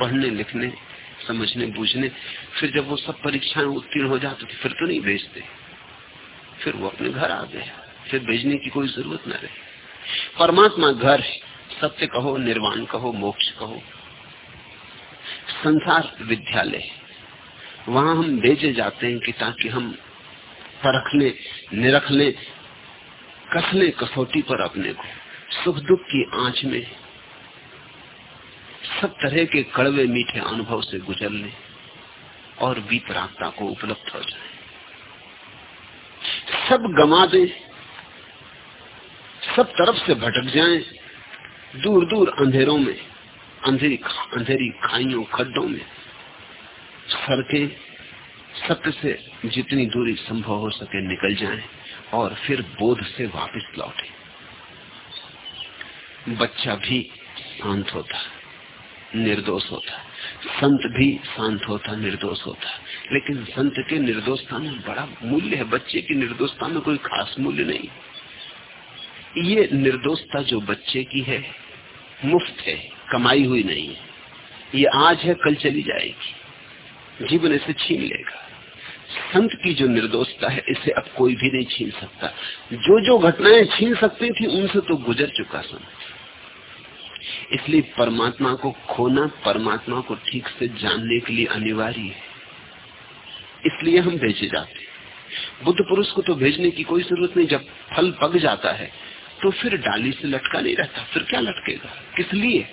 पढ़ने, लिखने, समझने, बूझने फिर जब वो सब परीक्षाएँ उत्तीर्ण हो जाती थी, फिर तो नहीं भेजते। फिर वो अपने घर आ गए। फिर भेजने की कोई ज़रूरत न रही। परमात्मा घर सत्य कहो, निर्वाण कहो, मोक्ष कहो। संसार विद्यालय वहाँ हम भेजे जाते हैं कि ताकि हम परख ले निरख कसौटी पर अपने को। सुख दुख की आँच में सब तरह के कड़वे मीठे अनुभव से गुजर ले और वीतरागता को उपलब्ध हो जाए। सब गमा दे सब तरफ़ से भटक जाएँ, दूर दूर अंधेरों में अंधेरी अंधेरी खाइयों खड्डों में सड़कें सत्य से जितनी दूरी संभव हो सके निकल जाएँ और फिर बोध से वापस लौटे। बच्चा भी शांत होता निर्दोष होता संत भी शांत होता, निर्दोष होता लेकिन संत के निर्दोषता में बड़ा मूल्य है। बच्चे की निर्दोषता में कोई खास मूल्य नहीं। ये निर्दोषता जो बच्चे की है, मुफ़्त है, कमाई हुई नहीं है। ये आज है, कल चली जाएगी। जीवन इसे छीन लेगा। संत की जो निर्दोषता है, इसे अब कोई भी नहीं छीन सकता। जो जो घटनाएँ छीन सकती थी, उनसे तो गुजर चुका संत। इसलिए परमात्मा को खोना, परमात्मा को ठीक से जानने के लिए अनिवार्य है। इसलिए हम भेजे जाते हैं। बुद्ध पुरुष को तो भेजने की कोई ज़रूरत नहीं। जब फल पक जाता है तो फिर डाली से लटका नहीं रहता। फिर क्या लटकेगा? किस लिए?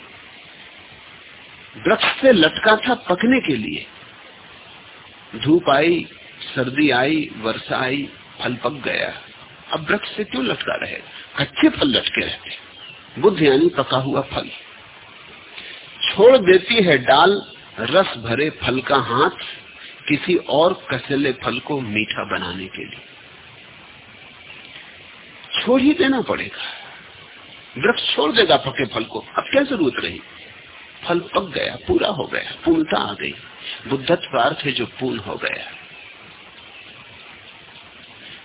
वृक्ष से लटका था पकने के लिए। धूप आई, सर्दी आई, वर्षा आई, फल पक गया। अब वृक्ष से क्यों लटका रहे कच्चे फल लटके रहते बुद्ध यानी पका हुआ फल। छोड़ देती है डाल, रस भरे फल का हाथ किसी और कसले फल को मीठा बनाने के लिए। छोड़ ही देना पड़ेगा। वृक्ष छोड़ देगा पके फल को। अब क्या ज़रूरत रही? फल पक गया, पूरा हो गया, पूर्णता आ गई। बुद्धत्व अर्थ है जो पूर्ण हो गया।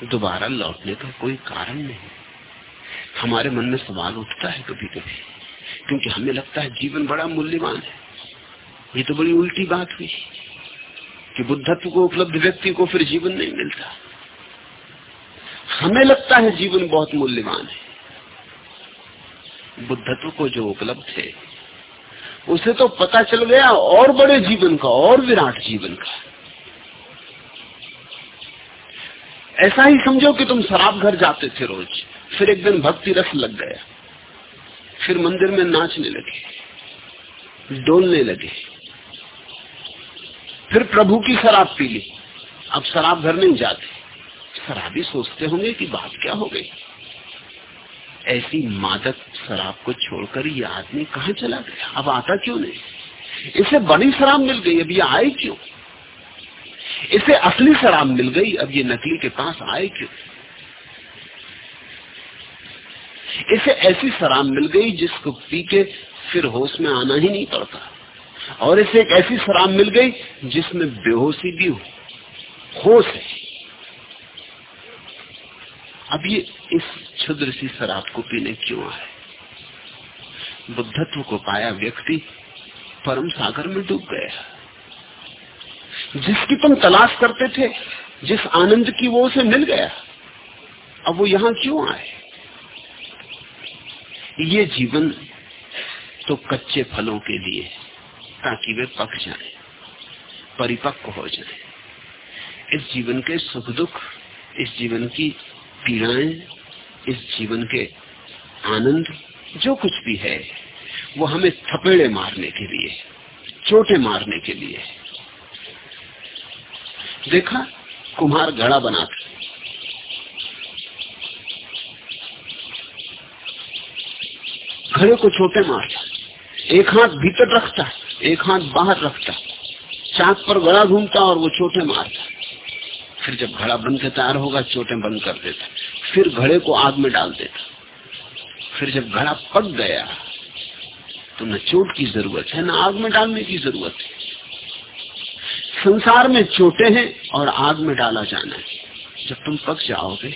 दोबारा लौटने का कोई कारण नहीं। हमारे मन में सवाल उठता है कभी कभी क्योंकि हमें लगता है जीवन बड़ा मूल्यवान है। ये तो बड़ी उल्टी बात हुई कि बुद्धत्व को उपलब्ध व्यक्ति को फिर जीवन नहीं मिलता। हमें लगता है जीवन बहुत मूल्यवान है। बुद्धत्व को जो उपलब्ध है, उसे तो पता चल गया और बड़े जीवन का, और विराट जीवन का। ऐसा ही समझो कि तुम शराब घर जाते थे रोज, फिर एक दिन भक्ति रस लग गया। फिर मंदिर में नाचने लगे, डोलने लगे। फिर प्रभु की शराब पी ली। अब शराब घर नहीं जाते। शराबी सोचते होंगे कि बात क्या हो गई। ऐसी मादक शराब को छोड़कर ये आदमी कहा चला गया? अब आता क्यों नहीं? इसे बड़ी शराब मिल गई, अब ये आए क्यों? इसे असली शराब मिल गई, अब ये नकली के पास आए क्यों? इसे ऐसी शराब मिल गई जिसको पी के फिर होश में आना ही नहीं पड़ता। और इसे एक ऐसी शराब मिल गई जिसमें बेहोशी भी हो। होश है। अब ये इस क्षुद्र सी शराब को पीने क्यों आए? बुद्धत्व को पाया व्यक्ति परम सागर में डूब गया। जिसकी तुम तलाश करते थे, जिस आनंद की वो उसे मिल गया, अब वो यहाँ क्यों आए? ये जीवन तो कच्चे फलों के लिए ताकि वे पक जाए, परिपक्व हो जाए। इस जीवन के सुख दुख, इस जीवन की पीड़ाएँ, इस जीवन के आनंद, जो कुछ भी है, वो हमें थपेड़े मारने के लिए चोटे मारने के लिए देखा, कुम्हार घड़ा बनाते घड़े को छोटे मारता एक हाथ भीतर रखता एक हाथ बाहर रखता चाक पर घड़ा घूमता और वो छोटे मारता फिर जब घड़ा बन के तैयार होगा, चोटे बंद कर देता फिर घड़े को आग में डाल देता फिर जब घड़ा पक गया तो न चोट की ज़रूरत है, न आग में डालने की ज़रूरत है। संसार में चोटे हैं और आग में डाला जाना है। जब तुम पक जाओगे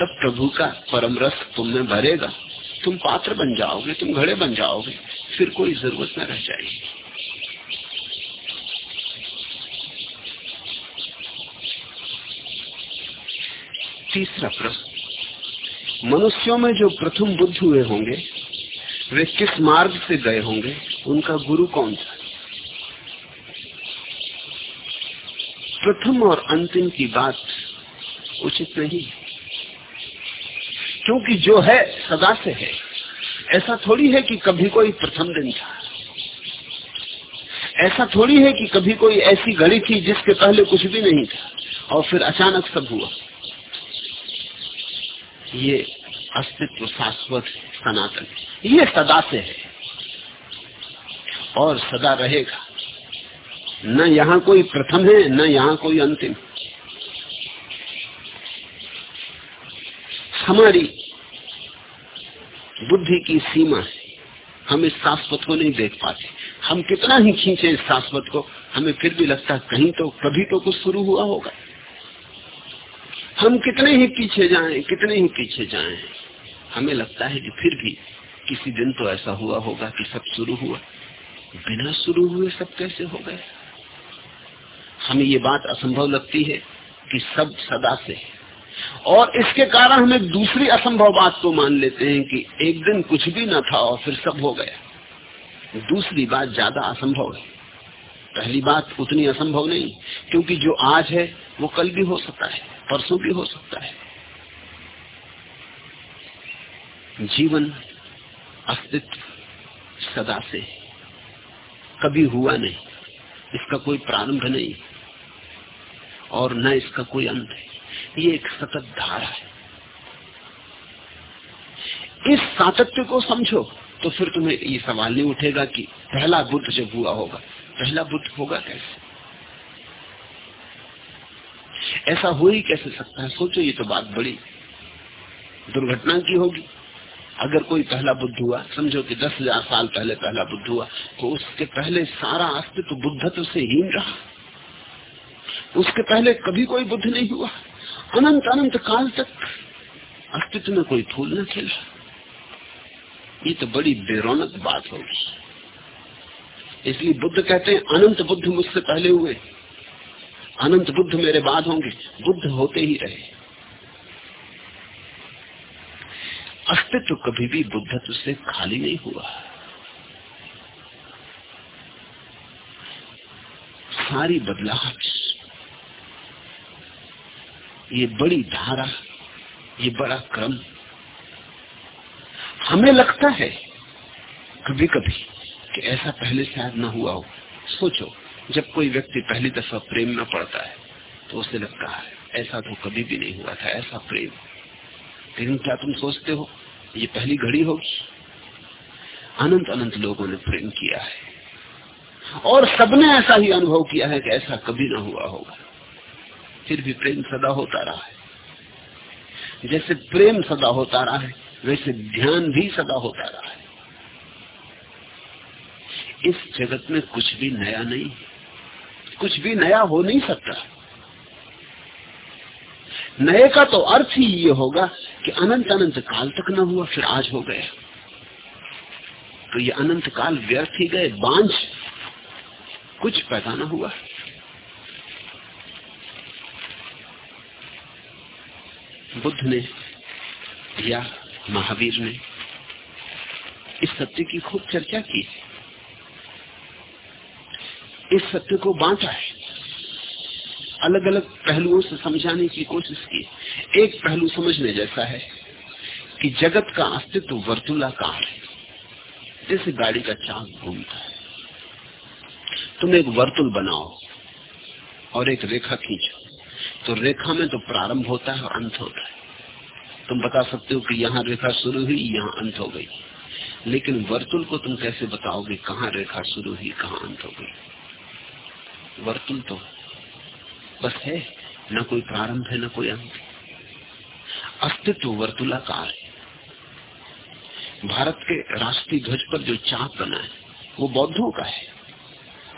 तब प्रभु का परम रस तुम में भरेगा। तुम पात्र बन जाओगे, तुम घड़े बन जाओगे, फिर कोई ज़रूरत न रह जाएगी। तीसरा प्रश्न, मनुष्यों में जो प्रथम बुद्ध हुए होंगे, वे किस मार्ग से गए होंगे? उनका गुरु कौन था? प्रथम और अंतिम की बात उचित नहीं। है क्योंकि जो है, सदा से है। ऐसा थोड़ी है कि कभी कोई प्रथम दिन था। ऐसा थोड़ी है कि कभी कोई ऐसी घड़ी थी जिसके पहले कुछ भी नहीं था, और फिर अचानक सब हुआ। ये अस्तित्व शाश्वत सनातन ये सदा से है, और सदा रहेगा। न यहाँ कोई प्रथम है, न यहाँ कोई अंतिम। हमारी बुद्धि की सीमा है। हम इस शाश्वत को नहीं देख पाते। हम कितना ही खींचे इस शाश्वत को हमें फिर भी लगता है कहीं तो कभी तो कुछ शुरू हुआ होगा। हम कितने ही पीछे जाएँ, कितने ही पीछे जाएँ, हमें लगता है कि फिर भी किसी दिन तो ऐसा हुआ होगा कि सब शुरू हुआ। बिना शुरू हुए सब कैसे हो गए? हमें ये बात असंभव लगती है कि सब सदा से है और इसके कारण हम एक दूसरी असंभव बात को मान लेते हैं कि एक दिन कुछ भी न था और फिर सब हो गया। दूसरी बात ज़्यादा असंभव है। पहली बात उतनी असंभव नहीं, क्योंकि जो आज है, वो कल भी हो सकता है, परसों भी हो सकता है। जीवन अस्तित्व सदा से कभी हुआ नहीं, इसका कोई प्रारंभ नहीं, और न इसका कोई अंत है। ये एक सतत धारा है। इस सातत्य को समझो तो फिर तुम्हें ये सवाल नहीं उठेगा कि पहला बुद्ध जब हुआ होगा, पहला बुद्ध होगा कैसे? ऐसा हो ही कैसे सकता है? सोचो, ये तो बात बड़ी दुर्घटना की होगी। अगर कोई पहला बुद्ध हुआ, समझो कि दस हज़ार साल पहले पहला बुद्ध हुआ तो उसके पहले सारा अस्तित्व बुद्धत्व से हीन रहा। उसके पहले कभी कोई बुद्ध नहीं हुआ। अनंत अनंत काल तक अस्तित्व में कोई फूल न खिल ये तो बड़ी बेरोनक बात होगी इसलिए बुद्ध कहते हैं, अनंत बुद्ध मुझसे पहले हुए। अनंत बुद्ध मेरे बाद होंगे। बुद्ध होते ही रहे। अस्तित्व कभी भी बुद्धत्व से खाली नहीं हुआ। सारी बदलाव ये बड़ी धारा, ये बड़ा क्रम। हमें लगता है कभी कभी कि ऐसा पहले शायद ना हुआ हो। सोचो, जब कोई व्यक्ति पहली दफ़ा प्रेम में पड़ता है तो उसे लगता है, ऐसा तो कभी भी नहीं हुआ था, ऐसा प्रेम। लेकिन क्या तुम सोचते हो, ये पहली घड़ी होगी? अनंत अनंत लोगों ने प्रेम किया है। और सबने ऐसा ही अनुभव किया है कि ऐसा कभी ना हुआ होगा। फिर भी प्रेम सदा होता रहा है। जैसे प्रेम सदा होता रहा है, वैसे ध्यान भी सदा होता रहा है। इस जगत में कुछ भी नया नहीं, कुछ भी नया हो नहीं सकता। नए का तो अर्थ ही ये होगा कि अनंत अनंत काल तक न हुआ, फिर आज हो गया। तो ये अनंत काल व्यर्थ ही गए, बांझ कुछ पैदा न हुआ। बुद्ध ने या महावीर ने इस सत्य की खूब चर्चा की। इस सत्य को बांटा है। अलग अलग पहलुओं से समझाने की कोशिश की। एक पहलू समझने जैसा है कि जगत का अस्तित्व वर्तुलाकार है। जैसे गाड़ी का चाक घूमता है। तुम एक वर्तुल बनाओ और एक रेखा खींचो। तो रेखा में तो प्रारंभ होता है और अंत होता है। तुम बता सकते हो कि यहाँ रेखा शुरू हुई, यहाँ अंत हो गई। लेकिन वर्तुल को तुम कैसे बताओगे कहाँ रेखा शुरू हुई, कहाँ अंत हो गई? वर्तुल तो बस है, न कोई प्रारंभ है, न कोई अंत। अस्तित्व वर्तुलाकार है। भारत के राष्ट्रीय ध्वज पर जो चाक बना है, वो बौद्धों का है।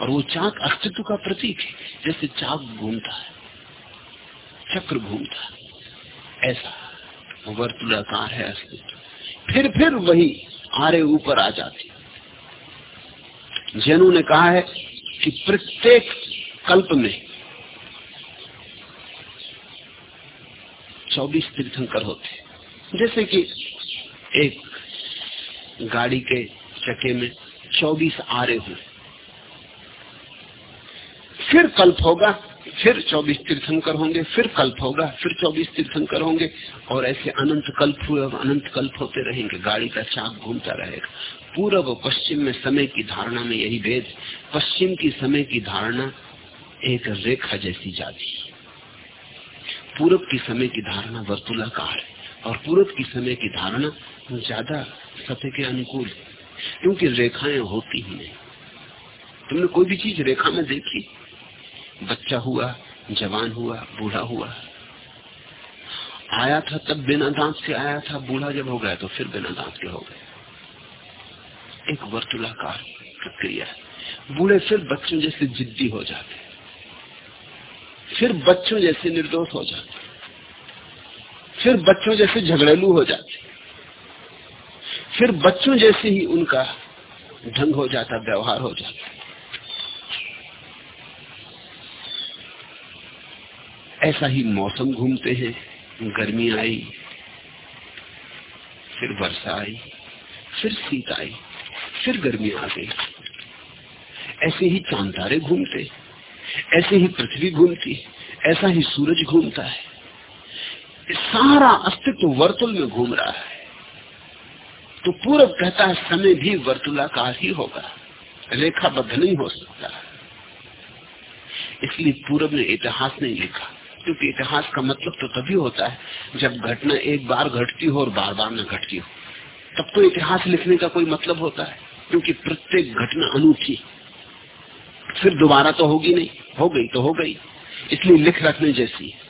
और वो चाक अस्तित्व का प्रतीक है, जैसे चाक घूमता है। चक्र घूमता ऐसा वर्तुलाकार है अस्तित्व फिर फिर वही आरे ऊपर आ जाती। जैनों ने कहा है कि प्रत्येक कल्प में चौबीस तीर्थंकर होते जैसे कि एक गाड़ी के चके में चौबीस आरे हुए। फिर कल्प होगा फिर चौबीस तीर्थंकर होंगे, फिर कल्प होगा, फिर चौबीस तीर्थंकर होंगे, और ऐसे अनंत कल्प हुए और अनंत कल्प होते रहेंगे, गाड़ी का चाक घूमता रहेगा। पूर्व पश्चिम में समय की धारणा में यही भेद, पश्चिम की समय की धारणा एक रेखा जैसी जाती पूर्व की समय की धारणा वर्तुलाकार है, और पूर्व की समय की धारणा ज़्यादा सत्य के अनुकूल है, क्योंकि रेखाएँ होती ही नहीं। तुमने कोई भी चीज़ रेखा में देखी? बच्चा हुआ, जवान हुआ, बूढ़ा हुआ। आया था तब बिना दांत से आया था, बूढ़ा जब हो गया तो फिर बिना दांत के हो गए एक वर्तुलाकार प्रक्रिया है। बूढ़े फिर बच्चों जैसे जिद्दी हो जाते फिर बच्चों जैसे निर्दोष हो जाते फिर बच्चों जैसे झगड़ेलू हो जाते फिर बच्चों जैसे ही उनका ढंग हो जाता, व्यवहार हो जाता। ऐसा ही मौसम घूमते हैं। गर्मी आई, फिर वर्षा आई, फिर शीत आई, फिर गर्मी आ गई। ऐसे ही चाँद तारे घूमते, ऐसे ही पृथ्वी घूमती, ऐसा ही सूरज घूमता है। सारा अस्तित्व वर्तुल में घूम रहा है। तो पूरब कहता है, समय भी वर्तुलाकार ही होगा। रेखाबद्ध नहीं हो सकता। इसलिए पूरब ने इतिहास नहीं लिखा। क्योंकि इतिहास का मतलब तो तभी होता है जब घटना एक बार घटती हो और बार बार न घटती हो। तब तो इतिहास लिखने का कोई मतलब होता है, क्योंकि प्रत्येक घटना अनूठी फिर दोबारा तो होगी नहीं, हो गई तो हो गई, इसलिए लिख रखने जैसी है।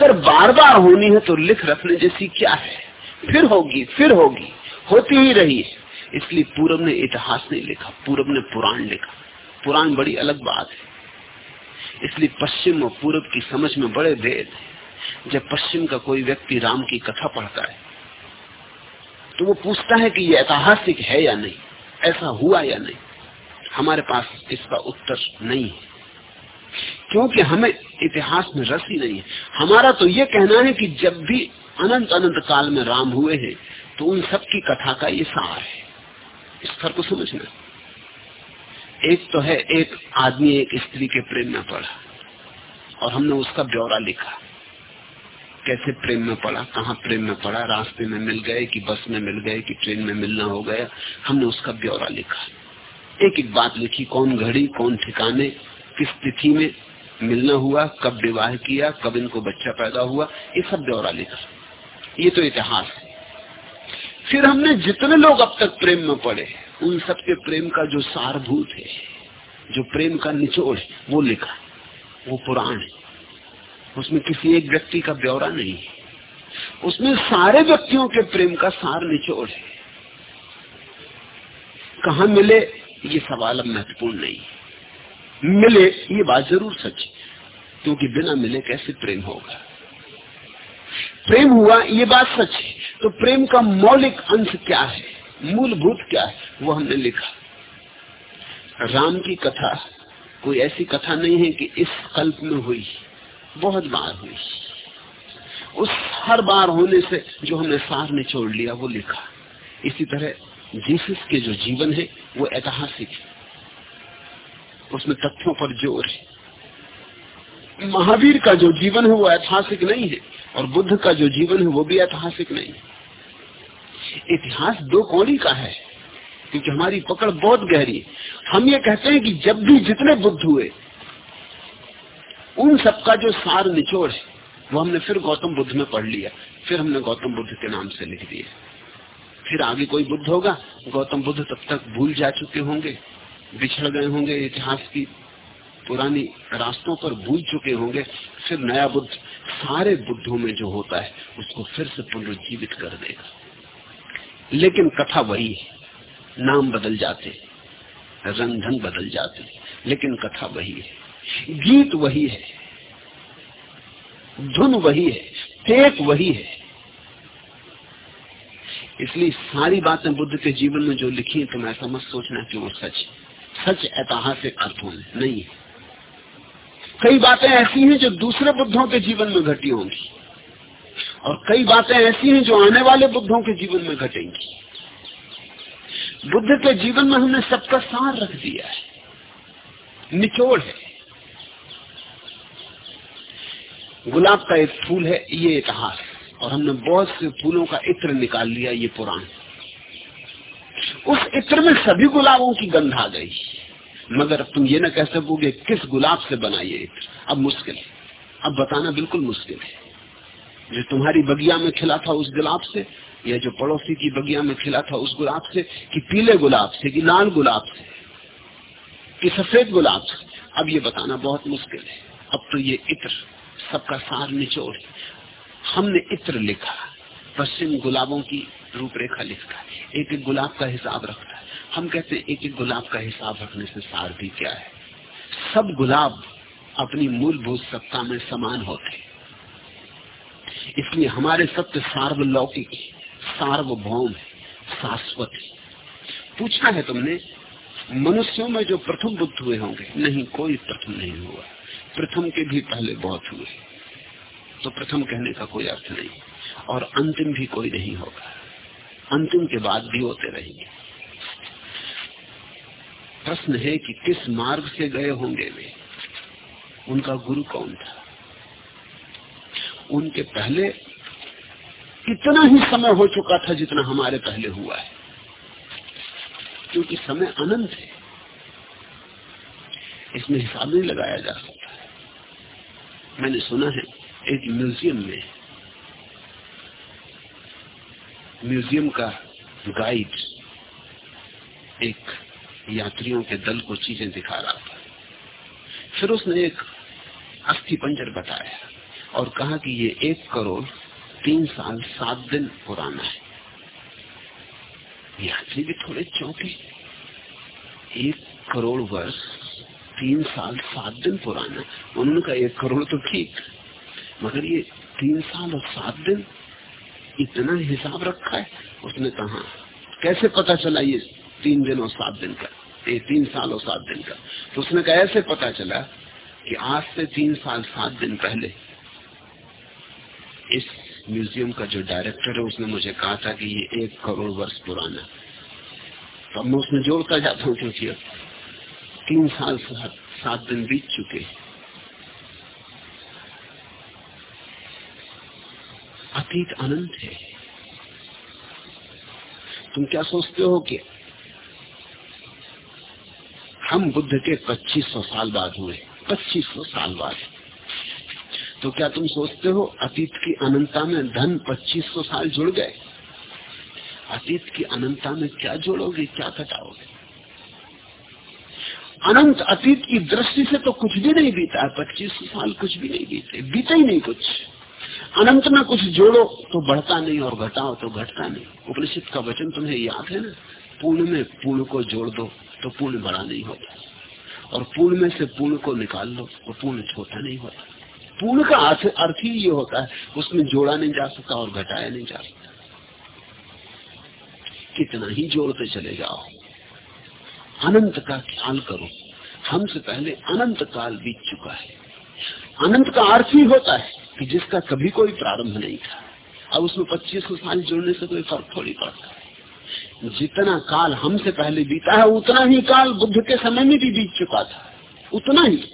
अगर बार बार होनी है तो लिख रखने जैसी क्या है? फिर होगी फिर होगी। होती ही रही है। इसलिए पूरब ने इतिहास नहीं लिखा, पूरब ने पुराण लिखा। पुराण बड़ी अलग बात है। इसलिए पश्चिम और पूरब की समझ में बड़े भेद है। जब पश्चिम का कोई व्यक्ति राम की कथा पढ़ता है तो वो पूछता है कि ये ऐतिहासिक है या नहीं, ऐसा हुआ या नहीं। हमारे पास इसका उत्तर नहीं है। क्योंकि हमें इतिहास में रस ही नहीं है। हमारा तो ये कहना है कि जब भी अनंत अनंत काल में राम हुए हैं तो उन सब की कथा का ये सार है। इस फ़र्क को समझना। एक तो है, एक आदमी, एक स्त्री के प्रेम में पड़ा, और हमने उसका ब्यौरा लिखा। कैसे प्रेम में पड़ा, कहा प्रेम में पड़ा, रास्ते में मिल गए कि बस में मिल गए कि ट्रेन में मिलना हो गया, हमने उसका ब्यौरा लिखा। एक एक बात लिखी, कौन घड़ी, कौन ठिकाने, किस तिथि में मिलना हुआ, कब विवाह किया, कब इनको बच्चा पैदा हुआ, ये सब ब्यौरा लिखा ये तो इतिहास है। फिर हमने जितने लोग अब तक प्रेम में पड़े, उन सबके प्रेम का जो सारभूत है, जो प्रेम का निचोड़ है वो लिखा। वो पुराण है। उसमें किसी एक व्यक्ति का ब्यौरा नहीं है। उसमें सारे व्यक्तियों के प्रेम का सार निचोड़ है। कहा मिले, ये सवाल अब महत्वपूर्ण नहीं मिले, ये बात ज़रूर सच क्योंकि बिना मिले कैसे प्रेम होगा? प्रेम हुआ, ये बात सच है। तो प्रेम का मौलिक अंश क्या है? मूलभूत क्या है? वो हमने लिखा। राम की कथा, कोई ऐसी कथा नहीं है कि इस कल्प में हुई, बहुत बार हुई। उस हर बार होने से जो हमने सार निचोड़ लिया, वो लिखा। इसी तरह जीसस के जो जीवन है, वो ऐतिहासिक है। उसमें तथ्यों पर ज़ोर है। महावीर का जो जीवन है वो ऐतिहासिक नहीं है, और बुद्ध का जो जीवन है वो भी ऐतिहासिक नहीं है। इतिहास दो कौड़ी का है, क्योंकि हमारी पकड़ बहुत गहरी है। हम ये कहते हैं कि जब भी जितने बुद्ध हुए, उन सबका जो सार निचोड़ है, वो हमने फिर गौतम बुद्ध में पढ़ लिया, फिर हमने गौतम बुद्ध के नाम से लिख दिया। फिर आगे कोई बुद्ध होगा, गौतम बुद्ध तब तक भूल जा चुके होंगे। बिछड़ गए होंगे इतिहास की। पुरानी रास्तों पर भूल चुके होंगे, फिर नया बुद्ध सारे बुद्धों में जो होता है, उसको फिर से पुनर्जीवित कर देगा। लेकिन कथा वही है, नाम बदल जाते ढंग बदल जाते, लेकिन कथा वही है। गीत वही है, धुन वही है, टेक वही है। इसलिए सारी बातें बुद्ध के जीवन में जो लिखी है, तुम ऐसा मत सोचना कि वो सच सच ऐतिहासिक अर्थों में नहीं। है कई बातें ऐसी हैं जो दूसरे बुद्धों के जीवन में घटी होंगी। और कई बातें ऐसी हैं जो आने वाले बुद्धों के जीवन में घटेंगी। बुद्ध के जीवन में हमने सबका सार रख दिया है। निचोड़ है। गुलाब का एक फूल है, ये इतिहास। और हमने बहुत से फूलों का इत्र निकाल लिया, ये पुराण। उस इत्र में सभी गुलाबों की गंध आ गई। मगर तुम ये ना कह सकोगे किस गुलाब से बना ये इत्र अब मुश्किल है। अब बताना बिल्कुल मुश्किल है। जो तुम्हारी बगिया में खिला था उस गुलाब से, या जो पड़ोसी की बगिया में खिला था उस गुलाब से, कि पीले गुलाब से, कि लाल गुलाब से, कि सफ़ेद गुलाब से? अब ये बताना बहुत मुश्किल है। अब तो ये इत्र सबका सार निचोड़ हमने इत्र लिखा, पश्चिम गुलाबों की रूपरेखा लिखा। एक एक गुलाब का हिसाब रखता है। हम कहते हैं एक एक गुलाब का हिसाब रखने से सार भी क्या है? सब गुलाब अपनी मूलभूत सत्ता में समान होते इसलिए हमारे सत्य सार्वलौकिक सार्वभौम है, शाश्वत है। है तुमने, मनुष्यों में जो प्रथम बुद्ध हुए होंगे? नहीं, कोई प्रथम नहीं हुआ। प्रथम के भी पहले बहुत हुए। तो प्रथम कहने का कोई अर्थ नहीं। और अंतिम भी कोई नहीं होगा। अंतिम के बाद भी होते रहेंगे। प्रश्न है कि किस मार्ग से गए होंगे वे? उनका गुरु कौन था? उनके पहले कितना ही समय हो चुका था जितना हमारे पहले हुआ है। क्योंकि समय अनंत है। इसमें हिसाब नहीं लगाया जा सकता मैंने सुना है, एक म्यूज़ियम में, म्यूज़ियम का गाइड, एक यात्रियों के दल को चीज़ें दिखा रहा था। फिर उसने एक अस्थि पंजर बताया और कहा कि ये एक करोड़ तीन साल, सात दिन पुराना है। यात्री भी थोड़े चौंके। एक करोड़ वर्ष, तीन साल, सात दिन पुराना। उन्होंने कहा एक करोड़ तो ठीक, मगर ये तीन साल और सात दिन इतना हिसाब रखा है। उसने कहा, कैसे पता चला ये तीन दिन और सात दिन का। ये तीन साल और सात दिन का। तो उसने कहा ऐसे पता चला कि आज से तीन साल सात दिन पहले इस म्यूज़ियम का जो डायरेक्टर है उसने मुझे कहा था कि ये एक करोड़ वर्ष पुराना। तो मैं उसमें जोड़ता जाता हूँ क्योंकि तीन साल सात, सात दिन बीत चुके अतीत अनंत है। तुम क्या सोचते हो कि हम बुद्ध के 2500 साल बाद हुए 2500 साल बाद। तो क्या तुम सोचते हो अतीत की अनंतता में धन 2500 साल जुड़ गए? अतीत की अनंतता में क्या जोड़ोगे, क्या घटाओगे अनंत अतीत की दृष्टि से तो कुछ भी नहीं बीता है पच्चीस साल कुछ भी नहीं बीते बीते ही नहीं कुछ। अनंत में कुछ जोड़ो तो बढ़ता नहीं और घटाओ तो घटता नहीं। उपनिषद का वचन तुम्हें याद है ना? पूर्ण में पूर्ण को जोड़ दो। तो पूर्ण बड़ा नहीं होता। और पूर्ण में से पूर्ण को निकाल लो तो पूर्ण छोटा नहीं होता। पूर्ण का अर्थ ही ये होता है, उसमें जोड़ा नहीं जा सकता और घटाया नहीं जा सकता। कितना ही जोड़ते चले जाओ। अनंत का ख्याल करो। हमसे पहले अनंत काल बीत चुका है। अनंत का अर्थ ही होता है कि जिसका कभी कोई प्रारंभ नहीं था। अब उसमें पच्चीस साल जोड़ने से कोई फ़र्क थोड़ी पड़ता। है जितना काल हमसे पहले बीता है, उतना ही काल बुद्ध के समय में भी बीत चुका था। उतना ही।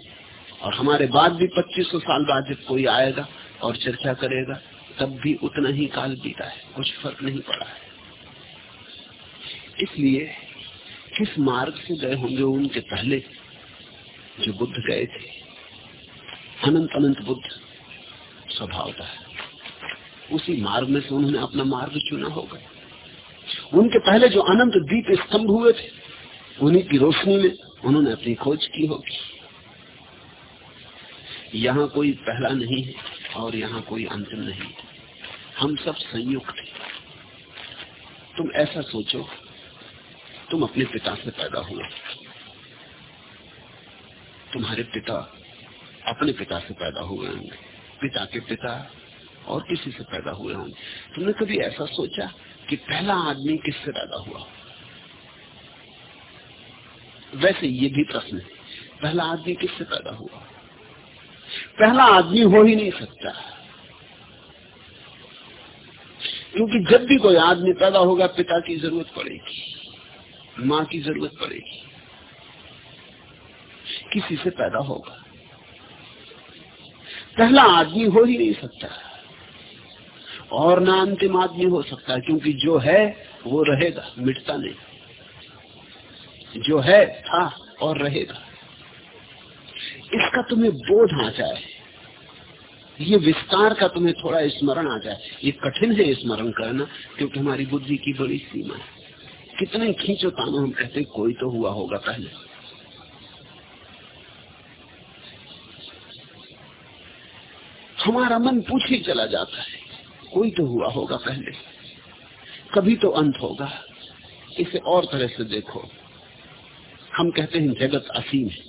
और हमारे बाद भी 2500 साल बाद जब कोई आएगा और चर्चा करेगा, तब भी उतना ही काल बीता है। कुछ फ़र्क नहीं पड़ा है। इसलिए किस मार्ग से गए होंगे उनके पहले जो बुद्ध गए थे? अनंत अनंत बुद्ध स्वभावता है उसी मार्ग में से उन्होंने अपना मार्ग चुना होगा। उनके पहले जो अनंत दीप स्तंभ हुए थे, उन्हीं की रोशनी में उन्होंने अपनी खोज की होगी। यहाँ कोई पहला नहीं है और यहाँ कोई अंतिम नहीं हम सब संयुक्त हैं। तुम ऐसा सोचो, तुम अपने पिता से पैदा हुए तुम्हारे पिता अपने पिता से पैदा हुए होंगे। पिता के पिता और किसी से पैदा हुए होंगे। तुमने कभी ऐसा सोचा कि पहला आदमी किससे पैदा हुआ? वैसे ये भी प्रश्न है, पहला आदमी किससे पैदा हुआ? पहला आदमी हो ही नहीं सकता। क्योंकि जब भी कोई आदमी पैदा होगा, पिता की ज़रूरत पड़ेगी, माँ की ज़रूरत पड़ेगी। किसी से पैदा होगा। पहला आदमी हो ही नहीं सकता। और ना अंतिम आदमी हो सकता क्योंकि जो है, वो रहेगा, मिटता नहीं। जो है, था और रहेगा। इसका तुम्हें बोध आ जाए। ये विस्तार का तुम्हें थोड़ा स्मरण आ जाए। ये कठिन है स्मरण करना, क्योंकि हमारी बुद्धि की बड़ी सीमा है। कितने खींचो तानो हम कहते कोई तो हुआ होगा पहले। हमारा मन पूछ ही चला जाता है कोई तो हुआ होगा पहले। कभी तो अंत होगा। इसे और तरह से देखो। हम कहते हैं जगत असीम है।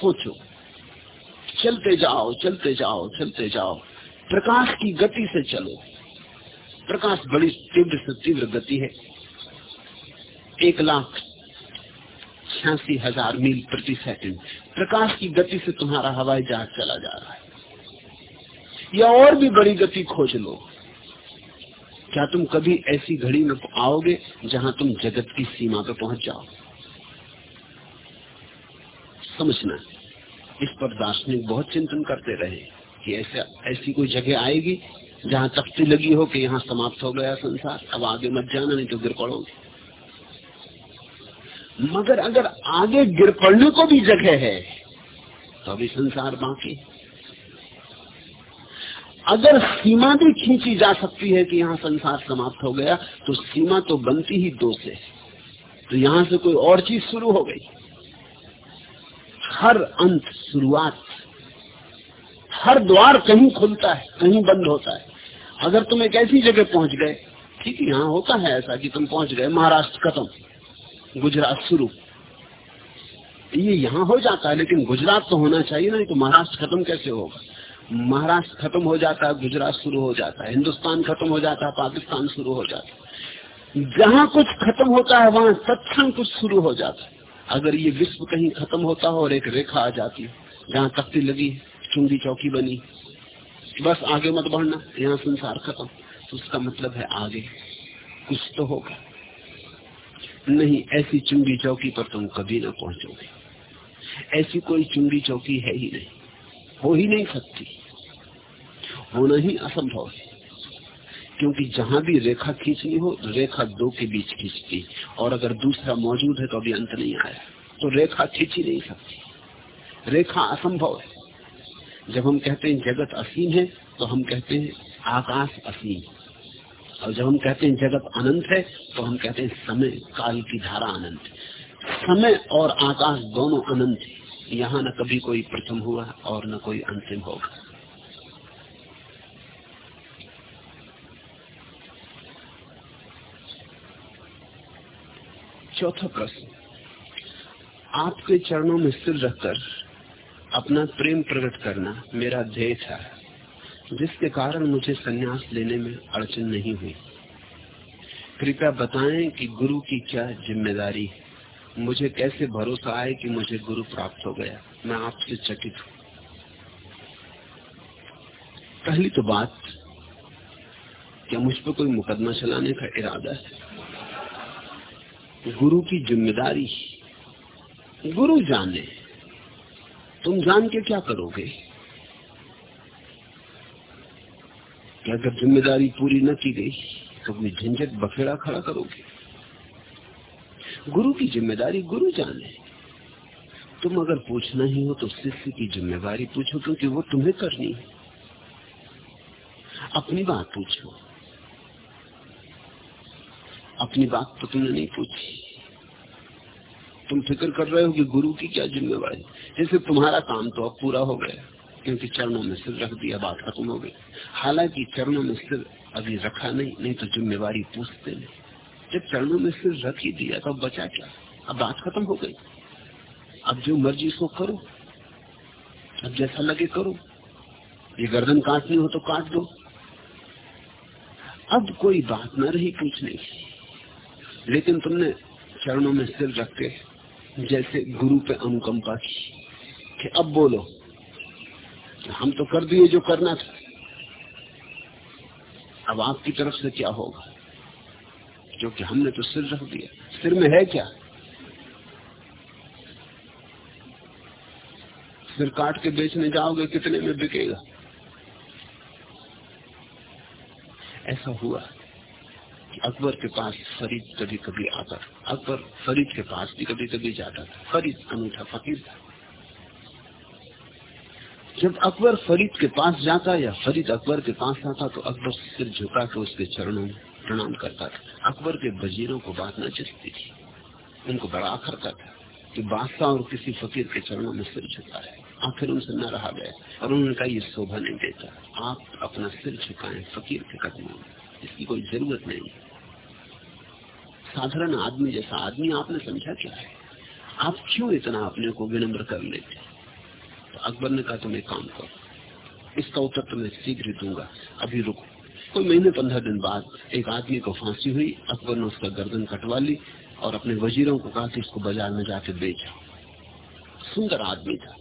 सोचो। चलते जाओ चलते जाओ चलते जाओ। प्रकाश की गति से चलो। प्रकाश बड़ी तीव्र से तीव्र गति है। एक लाख छियासी हज़ार मील प्रति सेकंड। प्रकाश की गति से तुम्हारा हवाई जहाज़ चला जा रहा है। या और भी बड़ी गति खोज लो। क्या तुम कभी ऐसी घड़ी में आओगे जहाँ तुम जगत की सीमा पर पहुँच जाओ? समझना, इस पर दार्शनिक बहुत चिंतन करते रहे कि ऐसा, ऐसी कोई जगह आएगी जहाँ तख्ती लगी हो कि यहाँ समाप्त हो गया संसार। अब आगे मत जाना, नहीं तो गिर पड़ोगे। मगर अगर आगे गिर पड़ने को भी जगह है तो अभी संसार बाकी अगर सीमा भी खींची जा सकती है कि यहाँ संसार समाप्त हो गया तो सीमा तो बनती ही दो से। तो यहाँ से कोई और चीज़ शुरू हो गई। हर अंत शुरुआत, हर द्वार कहीं खुलता है, कहीं बंद होता है। अगर तुम एक ऐसी जगह पहुँच गए, ठीक है, यहाँ होता है ऐसा कि तुम पहुँच गए, महाराष्ट्र खत्म, गुजरात शुरू। ये यहाँ हो जाता है, लेकिन गुजरात तो होना चाहिए ना तो महाराष्ट्र खत्म कैसे होगा? महाराष्ट्र खत्म हो जाता है, गुजरात शुरू हो जाता है, हिंदुस्तान खत्म हो जाता है, पाकिस्तान शुरू हो जाता है। जहाँ कुछ खत्म होता है, वहाँ सत्संग कुछ शुरू हो जाता है। अगर ये विश्व कहीं खत्म होता हो और एक रेखा आ जाती है जहाँ तख्ती लगी चुंगी चौकी बनी, बस आगे मत बढ़ना, यहाँ संसार खत्म। तो उसका मतलब है आगे कुछ तो होगा। नहीं, ऐसी चुंगी चौकी पर तुम कभी ना पहुंचोगे। ऐसी कोई चुंगी चौकी है ही नहीं, हो ही नहीं सकती। होना ही असंभव है। क्योंकि जहाँ भी रेखा खींचनी हो, रेखा दो के बीच खींचती और अगर दूसरा मौजूद है तो अभी अंत नहीं आया। तो रेखा खींच नहीं सकती। रेखा असंभव है। जब हम कहते हैं जगत असीम है तो हम कहते हैं आकाश असीम। और जब हम कहते हैं जगत अनंत है तो हम कहते हैं समय, काल की धारा अनंत समय और आकाश दोनों अनंत है। यहाँ न कभी कोई प्रथम हुआ और न कोई अंतिम होगा। चौथा प्रश्न। आपके चरणों में सिर रखकर अपना प्रेम प्रकट करना मेरा ध्येय था, जिसके कारण मुझे संन्यास लेने में अड़चन नहीं हुई। कृपया बताएँ कि गुरु की क्या ज़िम्मेदारी है। मुझे कैसे भरोसा आए कि मुझे गुरु प्राप्त हो गया? मैं आपसे चकित हूँ। पहली तो बात, क्या मुझ पर कोई मुकदमा चलाने का इरादा है? गुरु की ज़िम्मेदारी गुरु जाने। तुम जान के क्या करोगे? कि अगर ज़िम्मेदारी पूरी न की गई तो अपनी झंझट बखेड़ा खड़ा करोगे। गुरु की ज़िम्मेदारी गुरु जाने। तुम अगर पूछना ही हो तो शिष्य की ज़िम्मेदारी पूछो, क्योंकि वो तुम्हें करनी है। अपनी बात पूछो। अपनी बात तो तुमने नहीं पूछी। तुम फ़िक्र कर रहे हो कि गुरु की क्या जिम्मेवारी? जैसे तुम्हारा काम तो अब पूरा हो गया, क्योंकि चरणों में सिर रख दिया, बात खत्म हो गई। हालाँकि चरणों में सिर अभी रखा नहीं नहीं तो जिम्मेवारी पूछते नहीं। जब चरणों में सिर रख ही दिया तो बचा क्या? अब बात खत्म हो गई। अब जो मर्ज़ी सो करो। अब जैसा लगे करो। ये गर्दन काटनी हो तो काट दो। अब कोई बात न रही पूछने की लेकिन तुमने चरणों में सिर रख के जैसे गुरु पे अनुकंपा की कि अब बोलो, हम तो कर दिए जो करना था। अब आपकी तरफ़ से क्या होगा? क्योंकि हमने तो सिर रख दिया। सिर में है क्या? सिर काट के बेचने जाओगे, कितने में बिकेगा? ऐसा हुआ। कि अकबर के पास फरीद कभी कभी आता अकबर फरीद के पास भी कभी कभी जाता था। फरीद अनूठा फकीर था। जब अकबर फरीद के पास जाता या फरीद अकबर के पास आता तो अकबर सिर झुका के उसके चरणों में प्रणाम करता था। अकबर के वजीरों को बात न चलती थी। उनको बड़ा करता था कि बादशाह और किसी फकीर के चरणों में सिर झुका है आखिर उनसे न रहा गया। और उन्होंने कहा, ये शोभा नहीं देता। आप अपना सिर झुकाएँ फकीर के कदमों में। इसकी कोई ज़रूरत नहीं साधारण आदमी जैसा आदमी आपने समझा क्या है? आप क्यों इतना अपने को विनम्र कर लेते तो अकबर ने कहा, तुम एक काम करो। इसका उत्तर तो मैं शीघ्र दूँगा। अभी रुको। कोई महीने पंद्रह दिन बाद एक आदमी को फांसी हुई। अकबर ने उसका गर्दन कटवा ली और अपने वजीरों को कहा कि इसको बाज़ार में जाके बेचा सुंदर आदमी था।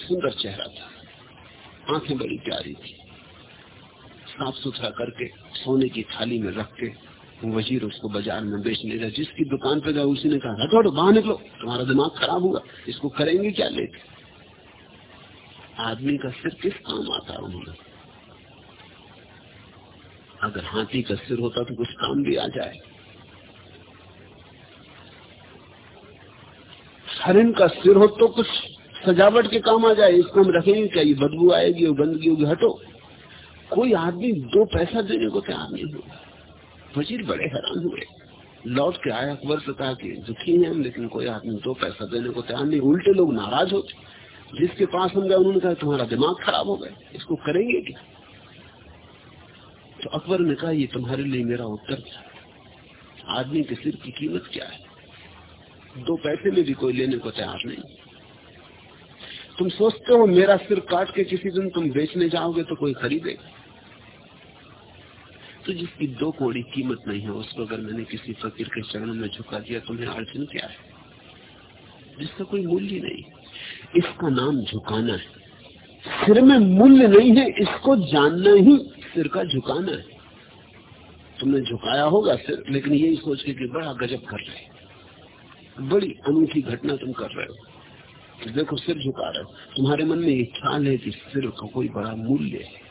सुंदर चेहरा था। आँखें बड़ी प्यारी थी। साफ़ सुथरा करके सोने की थाली में रख के वज़ीर उसको बाज़ार में बेचने का जिसकी दुकान पे गया उसी ने कहा हटो बाहर निकलो तुम्हारा दिमाग खराब हुआ इसको करेंगे क्या लेके? आदमी का सिर किस काम आता उन्होंने? अगर हाथी का सिर होता तो कुछ काम भी आ जाए। हरिन का सिर हो तो कुछ सजावट के काम आ जाए, इसको हम रखेंगे क्या? ये बदबू आएगी और गंदगी होगी, हटो। कोई आदमी दो पैसा देने को तैयार नहीं हुआ वज़ीर बड़े हैरान हुए। लौट के आया अकबर से कहा कि। दुखी है हम लेकिन कोई आदमी दो पैसा देने को तैयार नहीं, उल्टे लोग नाराज़ होते जिसके पास हम गए, उन्होंने कहा, तुम्हारा दिमाग खराब हो गया, इसको करेंगे क्या? तो अकबर ने कहा, ये तुम्हारे लिए मेरा उत्तर था आदमी के सिर की कीमत क्या है? दो पैसे में भी कोई लेने को तैयार नहीं। तुम सोचते हो मेरा सिर काट के किसी दिन तुम बेचने जाओगे तो कोई खरीदेगा? तो जिसकी दो कोड़ी कीमत नहीं है उसको अगर मैंने किसी फकीर के चरण में झुका दिया, तुम्हें अड़चन क्या है? जिसका कोई मूल्य नहीं। इसका नाम झुकाना है। सिर में मूल्य नहीं है, इसको जानना ही सिर का झुकाना है। तुमने झुकाया होगा सिर, लेकिन यही सोच के कि बड़ा गजब कर रहे बड़ी अनूठी घटना तुम कर रहे हो। देखो, सिर झुका रहे हो। तुम्हारे मन में ख्याल है कि सिर का कोई बड़ा मूल्य है।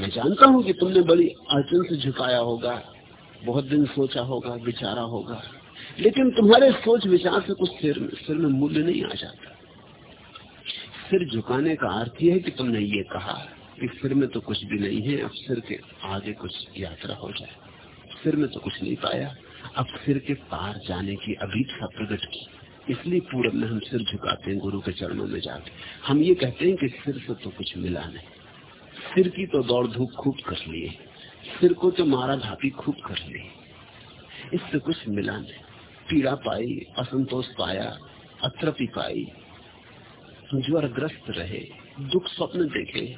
मैं जानता हूँ कि तुमने बड़ी अड़चन से झुकाया होगा, बहुत दिन सोचा होगा, विचारा होगा, लेकिन तुम्हारे सोच विचार से कुछ सिर में सिर में मूल्य नहीं आ जाता। सिर झुकाने का अर्थ यह है कि तुमने ये कहा कि सिर में तो कुछ भी नहीं है, अब सिर के आगे कुछ यात्रा हो जाए। सिर में तो कुछ नहीं पाया, अब सिर के पार जाने की अभीक्षा प्रकट की। इसलिए पूरब में हम सिर झुकाते हैं गुरु के चरणों में जाके। हम ये कहते हैं कि सिर से तो कुछ मिला नहीं। सिर की तो दौड़ धूप खूब कर लिए सिर को तो मारा धापी खूब कर ली। इससे कुछ मिला नहीं। पीड़ा पाई, असंतोष पाया अतृपी पाई। ज्वर ग्रस्त रहे, दुख स्वप्न देखे,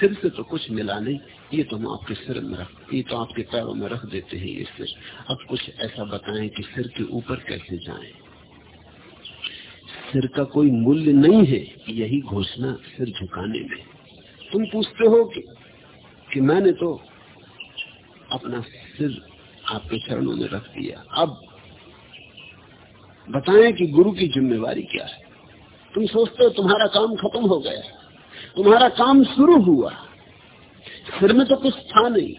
सिर से तो कुछ मिला नहीं। ये तो हम आपके सिर में रख, ये तो आपके पैरों में रख देते हैं ये सिर। अब कुछ ऐसा बताएँ कि सिर के ऊपर कैसे जाएँ। सिर का कोई मूल्य नहीं है, यही घोषणा सिर झुकाने में। तुम पूछते हो कि, कि मैंने तो अपना सिर आपके चरणों में रख दिया। अब बताएँ कि गुरु की जिम्मेवारी क्या है? तुम सोचते हो तुम्हारा काम खत्म हो गया तुम्हारा काम शुरू हुआ। सिर में तो कुछ था नहीं।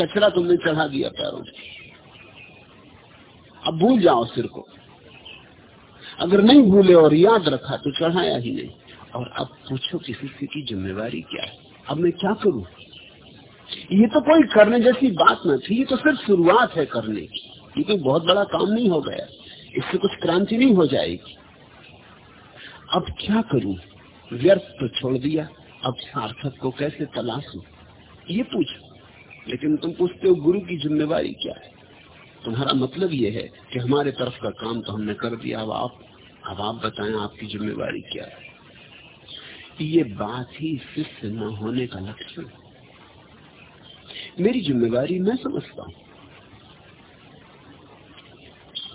कचरा तुमने चढ़ा दिया पैरों में। अब भूल जाओ सिर को। अगर नहीं भूले और याद रखा तो चढ़ाया ही नहीं। और अब पूछो किसी से की जिम्मेवारी क्या है। अब मैं क्या करूँ? ये तो कोई करने जैसी बात न थी, ये तो सिर्फ़ शुरुआत है करने की। ये कोई बहुत बड़ा काम नहीं हो गया। इससे कुछ क्रांति नहीं हो जाएगी। अब क्या करूँ? व्यर्थ तो छोड़ दिया। अब सार्थक को कैसे तलाशू ये पूछो। लेकिन तुम पूछते हो, गुरु की जिम्मेवारी क्या है? तुम्हारा मतलब ये है कि हमारे तरफ़ का काम तो हमने कर दिया। अब आप अब आप बताएँ आपकी जिम्मेवारी क्या है। ये बात ही शिष्य न होने का लक्षण मेरी जिम्मेवारी मैं समझता हूँ।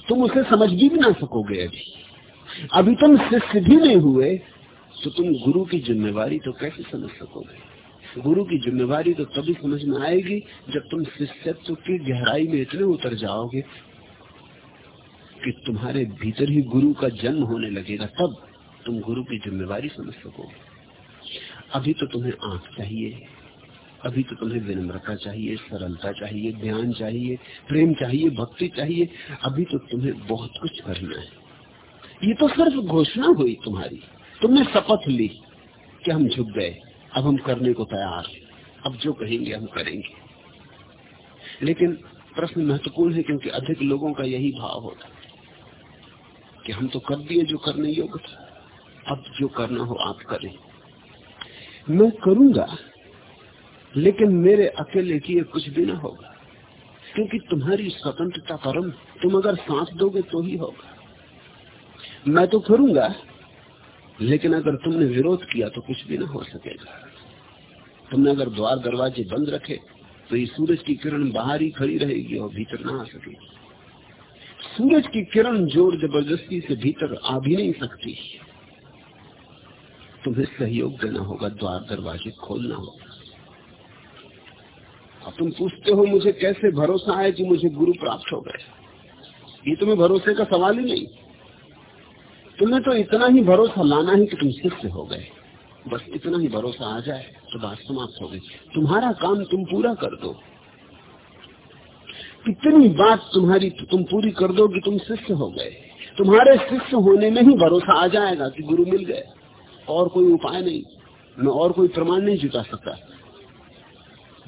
तुम उसे समझ भी ना सकोगे अभी। अभी तुम शिष्य भी नहीं हुए तो तुम गुरु की जिम्मेवारी तो कैसे समझ सकोगे? गुरु की जिम्मेवारी तो तभी समझ में आएगी जब तुम शिष्यत्व की गहराई में इतने उतर जाओगे कि तुम्हारे भीतर ही गुरु का जन्म होने लगेगा, तब तुम गुरु की जिम्मेवारी समझ सकोगे। अभी तो तुम्हें आँख चाहिए, अभी तो तुम्हें विनम्रता चाहिए, सरलता चाहिए ध्यान चाहिए, प्रेम चाहिए, भक्ति चाहिए, अभी तो तुम्हें बहुत कुछ करना है। ये तो सिर्फ़ घोषणा हुई तुम्हारी। तुमने शपथ ली कि हम झुक गए, अब हम करने को तैयार हैं, अब जो कहेंगे हम करेंगे। लेकिन प्रश्न महत्वपूर्ण है क्योंकि अधिक लोगों का यही भाव होता कि हम तो कर दिए जो करने योग्य था, अब जो करना हो आप करें। मैं करूँगा, लेकिन मेरे अकेले किए कुछ भी ना होगा, क्योंकि तुम्हारी स्वतंत्रता परम तुम अगर सांस दोगे तो ही होगा। मैं तो करूँगा, लेकिन अगर तुमने विरोध किया तो कुछ भी ना हो सकेगा। तुमने अगर द्वार दरवाजे बंद रखे तो ये सूरज की किरण बाहर ही खड़ी रहेगी और भीतर ना आ सकेगी। सूरज की किरण ज़ोर ज़बरदस्ती से भीतर आ भी नहीं सकती। तुम्हें सहयोग देना होगा, द्वार दरवाजे खोलना होगा। अब तुम पूछते हो मुझे कैसे भरोसा है कि मुझे गुरु प्राप्त हो गए? ये तुम्हें भरोसे का सवाल ही नहीं। तुम्हें तो इतना ही भरोसा लाना है कि तुम शिष्य हो गए। बस इतना ही भरोसा आ जाए तो बात समाप्त हो गई। तुम्हारा काम तुम पूरा कर दो। कितनी बात तुम्हारी तुम पूरी कर दो कि तुम शिष्य हो गए। तुम्हारे शिष्य होने में ही भरोसा आ जाएगा कि गुरु मिल गए। और कोई उपाय नहीं मैं और कोई प्रमाण नहीं जुटा सकता।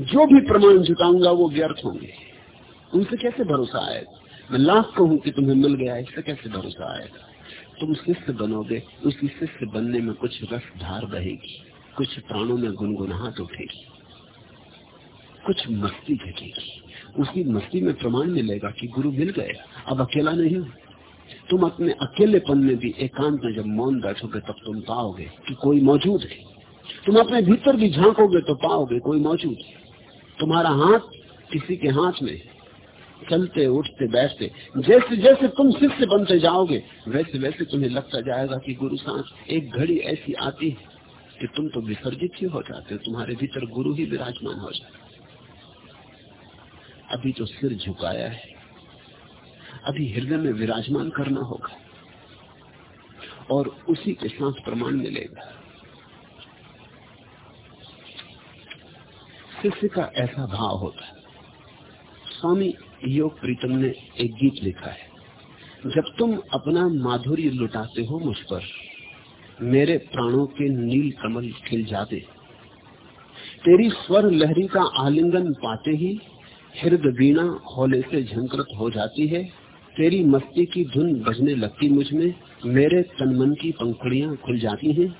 जो भी प्रमाण जुटाऊँगा, वो व्यर्थ होंगे। उनसे कैसे भरोसा आएगा? मैं लाख कहूँ कि तुम्हें मिल गया, इससे कैसे भरोसा आएगा? तुम शिष्य बनोगे, उसी शिष्य बनने में कुछ रस धार बहेगी, कुछ प्राणों में गुनगुनाहट उठेगी, कुछ मस्ती घटेगी। उसकी मस्ती में प्रमाण मिलेगा कि गुरु मिल गया। अब अकेला नहीं हो। तुम अपने अकेलेपन में भी एकांत में जब मौन बैठोगे, तब तुम पाओगे कि कोई मौजूद है। तुम अपने भीतर भी झांकोगे तो पाओगे कोई मौजूद है। तुम्हारा हाथ किसी के हाथ में चलते, उठते, बैठते, जैसे जैसे तुम शिष्य बनते जाओगे, वैसे वैसे तुम्हें लगता जाएगा कि गुरु सांस एक घड़ी ऐसी आती है कि तुम तो विसर्जित ही हो जाते हो, तुम्हारे भीतर गुरु ही विराजमान हो जाते अभी तो सिर झुकाया है। अभी हृदय में विराजमान करना होगा। और उसी के साथ प्रमाण मिलेगा। शिष्य का ऐसा भाव होता है। स्वामी योग प्रीतम ने एक गीत लिखा है। जब तुम अपना माधुर्य लुटाते हो मुझ पर, मेरे प्राणों के नील कमल खिल जाते। तेरी स्वर लहरी का आलिंगन पाते ही हृदय बीना होले से झंकृत हो जाती है। तेरी मस्ती की धुन बजने लगती मुझमें। मेरे तन मन की पंखुड़ियाँ खुल जाती हैं।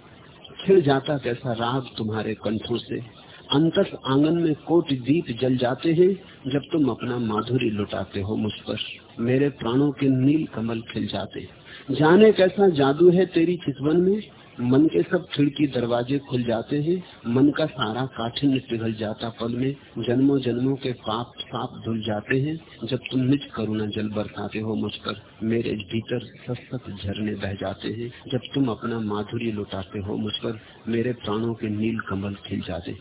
खिल जाता कैसा राग तुम्हारे कंठों से। अंतस आँगन में कोट दीप जल जाते हैं, जब तुम अपना माधुरी लुटाते हो मुझ पर। मेरे प्राणों के नील कमल खिल जाते। जाने कैसा जादू है तेरी चितवन में। मन के सब खिड़की दरवाजे खुल जाते हैं, मन का सारा काठिन्य पिघल जाता पल में जन्मों जन्मों के पाप साप धुल जाते हैं। जब तुम निज करुणा जल बरसाते हो मुझ पर, मेरे भीतर सस्त झरने बह जाते हैं। जब तुम अपना माधुरी लुटाते हो मुझ पर, मेरे प्राणों के नील कमल खिल जाते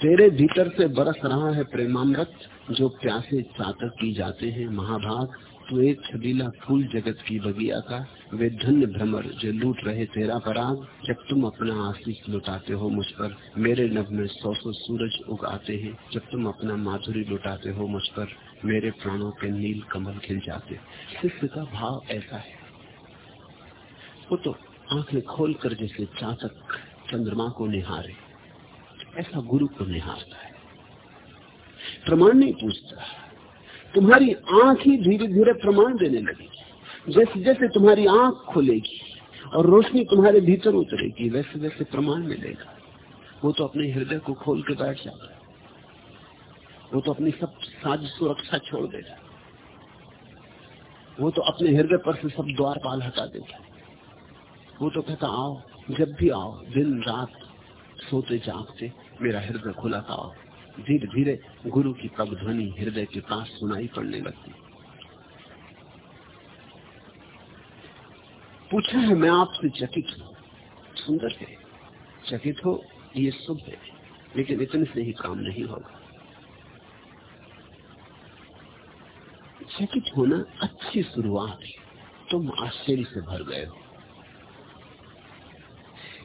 तेरे भीतर से बरस रहा है प्रेमामृत, जो प्यासे चातक की जाते हैं महाभाग। तो एक छबीला फूल जगत की बगिया का, वे धन्य भ्रमर जो लूट रहे तेरा पराग, जब तुम अपना आशीष लुटाते हो मुझ पर, मेरे नभ में सौ सौ सूरज उगाते हैं, जब तुम अपना माधुरी लुटाते हो मुझ पर, मेरे प्राणों के नील कमल खिल जाते शिष्य का भाव ऐसा है। वो तो आँखें खोल कर जैसे चातक चंद्रमा को निहारे। ऐसा गुरु को निहारता है। प्रमाण नहीं पूछता। तुम्हारी आँख ही धीरे धीरे प्रमाण देने लगेगी जैसे जैसे तुम्हारी आँख खुलेगी और रोशनी तुम्हारे भीतर उतरेगी वैसे वैसे प्रमाण मिलेगा। वो तो अपने हृदय को खोल के बैठ जाता है। वो तो अपनी सब साज सुरक्षा छोड़ देगा वो तो अपने हृदय पर से सब द्वार पाल हटा देगा वो तो कहता, आओ, जब भी आओ दिन रात सोते जागते मेरा हृदय खुला था, आओ। धीरे धीरे गुरु की पग ध्वनि हृदय के पास सुनाई पड़ने लगती। पूछा है, मैं आपसे चकित हूँ। सुंदर है। चकित हो, ये शुभ है। लेकिन इतने से ही काम नहीं होगा। चकित होना अच्छी शुरुआत है। तुम आश्चर्य से भर गए हो।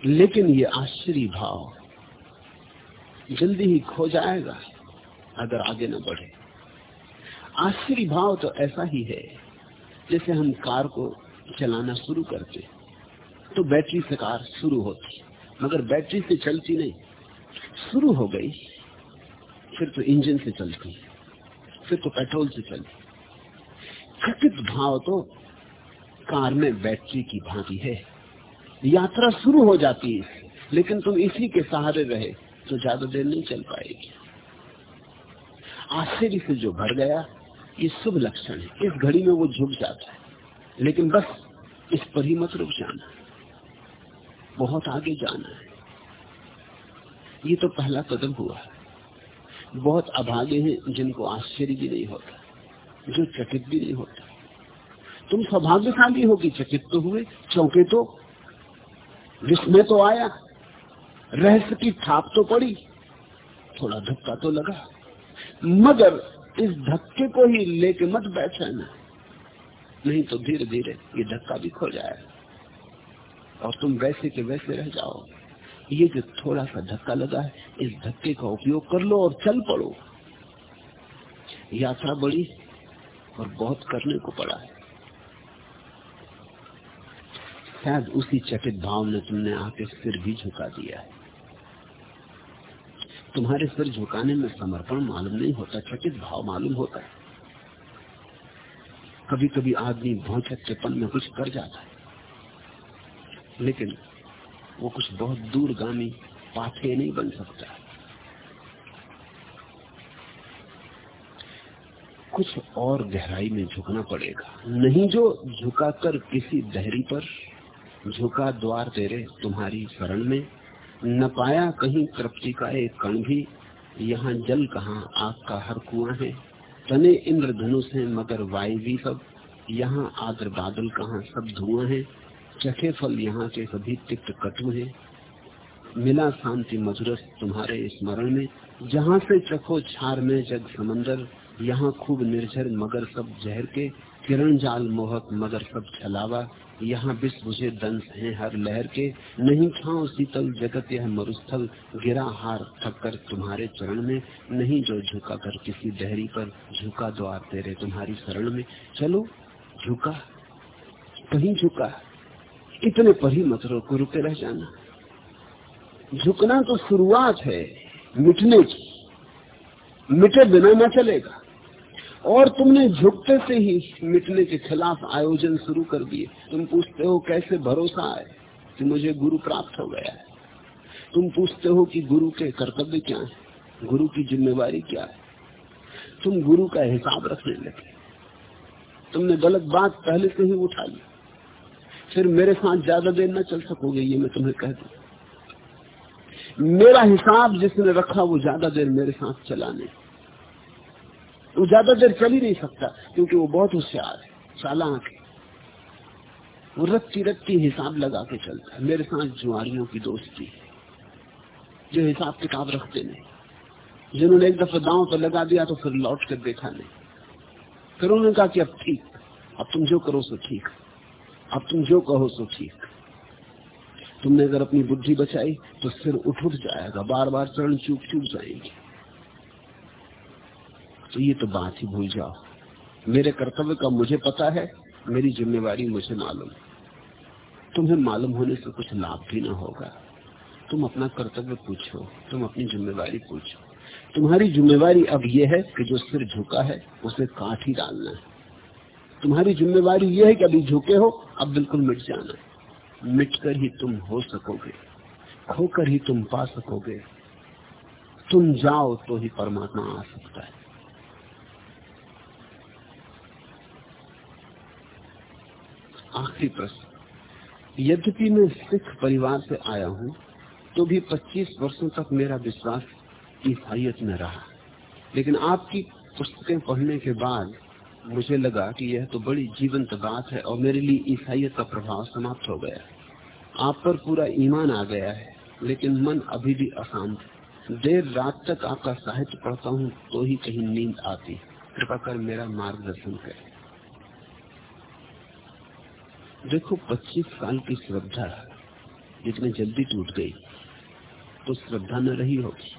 लेकिन ये आश्चर्य भाव जल्दी ही खो जाएगा, अगर आगे न बढ़े। आश्चर्य भाव तो ऐसा ही है, जैसे हम कार को चलाना शुरू करते तो बैटरी से कार शुरू होती मगर बैटरी से चलती नहीं। शुरू हो गई, फिर तो इंजन से चलती फिर तो पेट्रोल से चलती खटित भाव तो कार में बैटरी की भांति है। यात्रा शुरू हो जाती है, लेकिन तुम इसी के सहारे रहे। तो ज़्यादा देर नहीं चल पाएगी। आश्चर्य से जो भर गया, ये शुभ लक्षण है। इस घड़ी में वो झुक जाता है। लेकिन बस इस पर ही मत रुक जाना। बहुत आगे जाना है। ये तो पहला कदम हुआ बहुत अभागे हैं जिनको आश्चर्य भी नहीं होता, जो चकित भी नहीं होता। तुम सौभाग्यशाली होगी चकित तो हुए, चौंके तो विस्मय तो आया रहस्य की छाप तो पड़ी, थोड़ा धक्का तो लगा। मगर इस धक्के को ही लेके मत बैठ जाना नहीं तो धीरे धीरे ये धक्का भी खो जाएगा। और तुम वैसे के वैसे रह जाओ। ये जो थोड़ा सा धक्का लगा है, इस धक्के का उपयोग कर लो और चल पड़ो। यात्रा बड़ी और बहुत करने को पड़ा है। शायद उसी चकित भाव ने तुमने आके सिर भी झुका दिया है। तुम्हारे सिर झुकाने में समर्पण मालूम नहीं होता, चकित भाव मालूम होता है। कभी कभी आदमी भौचक के पन में कुछ कर जाता है। लेकिन वो कुछ बहुत दूरगामी पाठे नहीं बन सकता। कुछ और गहराई में झुकना पड़ेगा। नहीं जो झुकाकर किसी दहरी पर, झुका द्वार तेरे तुम्हारी शरण में न पाया कहीं तृप्ति का एक कण भी। यहाँ जल कहाँ, आग का हर कुआ है। तने इंद्रधनुष है, मगर वायु भी सब। यहाँ आद्र बादल कहाँ, सब धुआँ है। चखे फल यहाँ के सभी तिक्त कटु है। मिला शांति मधुरस तुम्हारे स्मरण में। जहाँ से चखो छार में जग समंदर। यहाँ खूब निर्झर मगर सब जहर के। किरण जाल मोहक मगर सब छलावा। यहाँ बिस बुझे दंश है हर लहर के। नहीं छाओ शीतल जगत, यह मरुस्थल गिरा हार थककर तुम्हारे चरण में। नहीं जो झुका कर किसी डहरी पर, झुका द्वार तेरे तुम्हारी शरण में। चलो, झुका, कहीं झुका। इतने पर ही मत रोको, रुके रह जाना। झुकना तो शुरुआत है, मिटने की। मिटे बिना न चलेगा। और तुमने झुकते से ही मिटने के खिलाफ आयोजन शुरू कर दिए। तुम पूछते हो कैसे भरोसा है कि मुझे गुरु प्राप्त हो गया है? तुम पूछते हो कि गुरु के कर्तव्य क्या है? गुरु की जिम्मेवारी क्या है? तुम गुरु का हिसाब रखने लगे। तुमने गलत बात पहले से ही उठा ली। फिर मेरे साथ ज़्यादा देर न चल सकोगे, ये मैं तुम्हें कह दू। मेरा हिसाब जिसने रखा, वो ज़्यादा देर मेरे साथ चलाने वो ज़्यादा देर चल ही नहीं सकता, क्योंकि वो बहुत होशियार है, चालाक है। वो रत्ती रत्ती हिसाब लगा के चलता है। मेरे साथ जुआरियों की दोस्ती है, जो हिसाब किताब रखते नहीं। जिन्होंने एक दफ़ा दांव पर लगा दिया तो फिर लौट कर देखा नहीं। फिर उन्होंने कहा कि अब ठीक, अब तुम जो करो सो ठीक, अब तुम जो कहो सो ठीक। तुमने अगर अपनी बुद्धि बचाई तो सिर उठ उठ जाएगा बार बार चरण चूक चूक जाएँगे। तो ये तो बात ही भूल जाओ। मेरे कर्तव्य का मुझे पता है, मेरी जिम्मेवारी मुझे मालूम। तुम्हें मालूम होने से कुछ लाभ भी ना होगा। तुम अपना कर्तव्य पूछो, तुम अपनी जिम्मेवारी पूछो। तुम्हारी जिम्मेवारी अब यह है कि जो सिर झुका है, उसे काट ही डालना है। तुम्हारी जिम्मेवारी यह है कि अभी झुके हो, अब बिल्कुल मिट जाना है। मिटकर ही तुम हो सकोगे, खोकर ही तुम पा सकोगे। तुम जाओ तो ही परमात्मा आ सकता है। आखिरी प्रश्न। यद्यपि मैं सिख परिवार से आया हूँ तो भी 25 वर्षों तक मेरा विश्वास ईसाइत में रहा। लेकिन आपकी पुस्तकें पढ़ने के बाद मुझे लगा कि यह तो बड़ी जीवंत बात है और मेरे लिए ईसाइत का प्रभाव समाप्त हो गया। आप पर पूरा ईमान आ गया है, लेकिन मन अभी भी अशांत देर रात तक आपका साहित्य पढ़ता हूँ तो ही कहीं नींद आती। कृपा कर मेरा मार्गदर्शन करें। देखो 25 साल की श्रद्धा जितने जल्दी टूट गई तो श्रद्धा न रही होगी।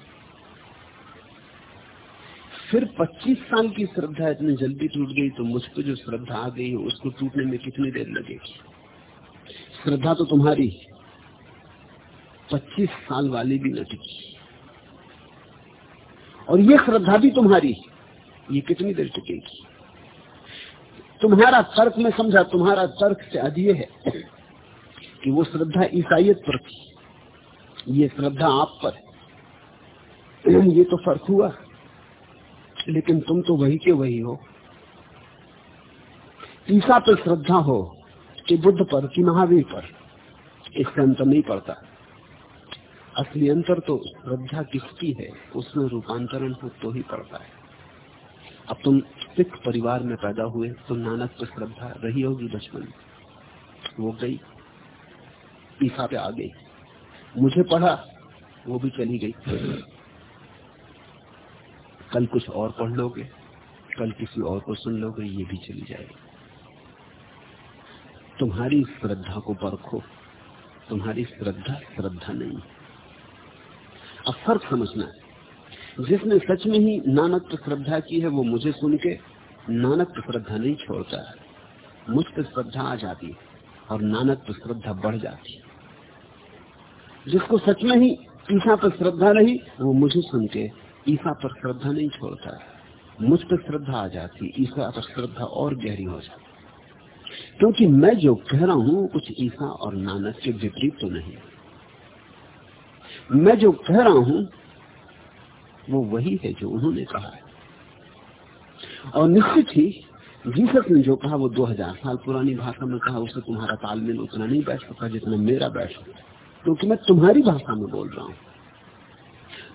फिर 25 साल की श्रद्धा इतनी जल्दी टूट गई तो मुझ पर जो श्रद्धा आ गई, उसको टूटने में कितनी देर लगेगी? श्रद्धा तो तुम्हारी 25 साल वाली भी न टिकी। और ये श्रद्धा भी तुम्हारी, ये कितनी देर टिकेगी? तुम्हारा तर्क में समझा, तुम्हारा तर्क से अधिक है कि वो श्रद्धा ईसाइत पर थी। ये श्रद्धा आप पर ये तो फ़र्क हुआ, लेकिन तुम तो वही के वही हो। ईसा पर श्रद्धा हो कि बुद्ध पर, कि महावीर पर, इससे अंतर नहीं पड़ता। असली अंतर तो श्रद्धा किसकी है, उसमें रूपांतरण हो तो ही पड़ता है। अब तुम सिख परिवार में पैदा हुए तो नानक पर श्रद्धा रही होगी बचपन वो गई, ईसा पे आ गई। मुझे पढ़ा, वो भी चली गई। कल कुछ और पढ़ लोगे, कल किसी और को सुन लोगे, ये भी चली जाएगी। तुम्हारी श्रद्धा को परखो। तुम्हारी श्रद्धा श्रद्धा नहीं। है अब फ़र्क समझना है। जिसने सच में ही नानक पर श्रद्धा की है, वो मुझे सुन के नानक पर श्रद्धा नहीं छोड़ता है। मुझ पर श्रद्धा आ जाती है और नानक पर श्रद्धा बढ़ जाती है। जिसको सच में ही ईसा पर श्रद्धा रही वो मुझे सुन के ईसा पर श्रद्धा नहीं छोड़ता है। मुझ पर श्रद्धा आ जाती ईसा पर श्रद्धा और गहरी हो जाती क्योंकि मैं जो कह रहा हूँ, कुछ ईसा और नानक के विपरीत तो नहीं। मैं जो कह रहा हूँ वो वही है जो उन्होंने कहा है। और निश्चित ही जीसस ने जो कहा, वो 2000 साल पुरानी भाषा में कहा, उसे तुम्हारा तालमेल उतना नहीं बैठ सकता जितना मेरा बैठ सकता क्योंकि मैं तुम्हारी भाषा में बोल रहा हूँ।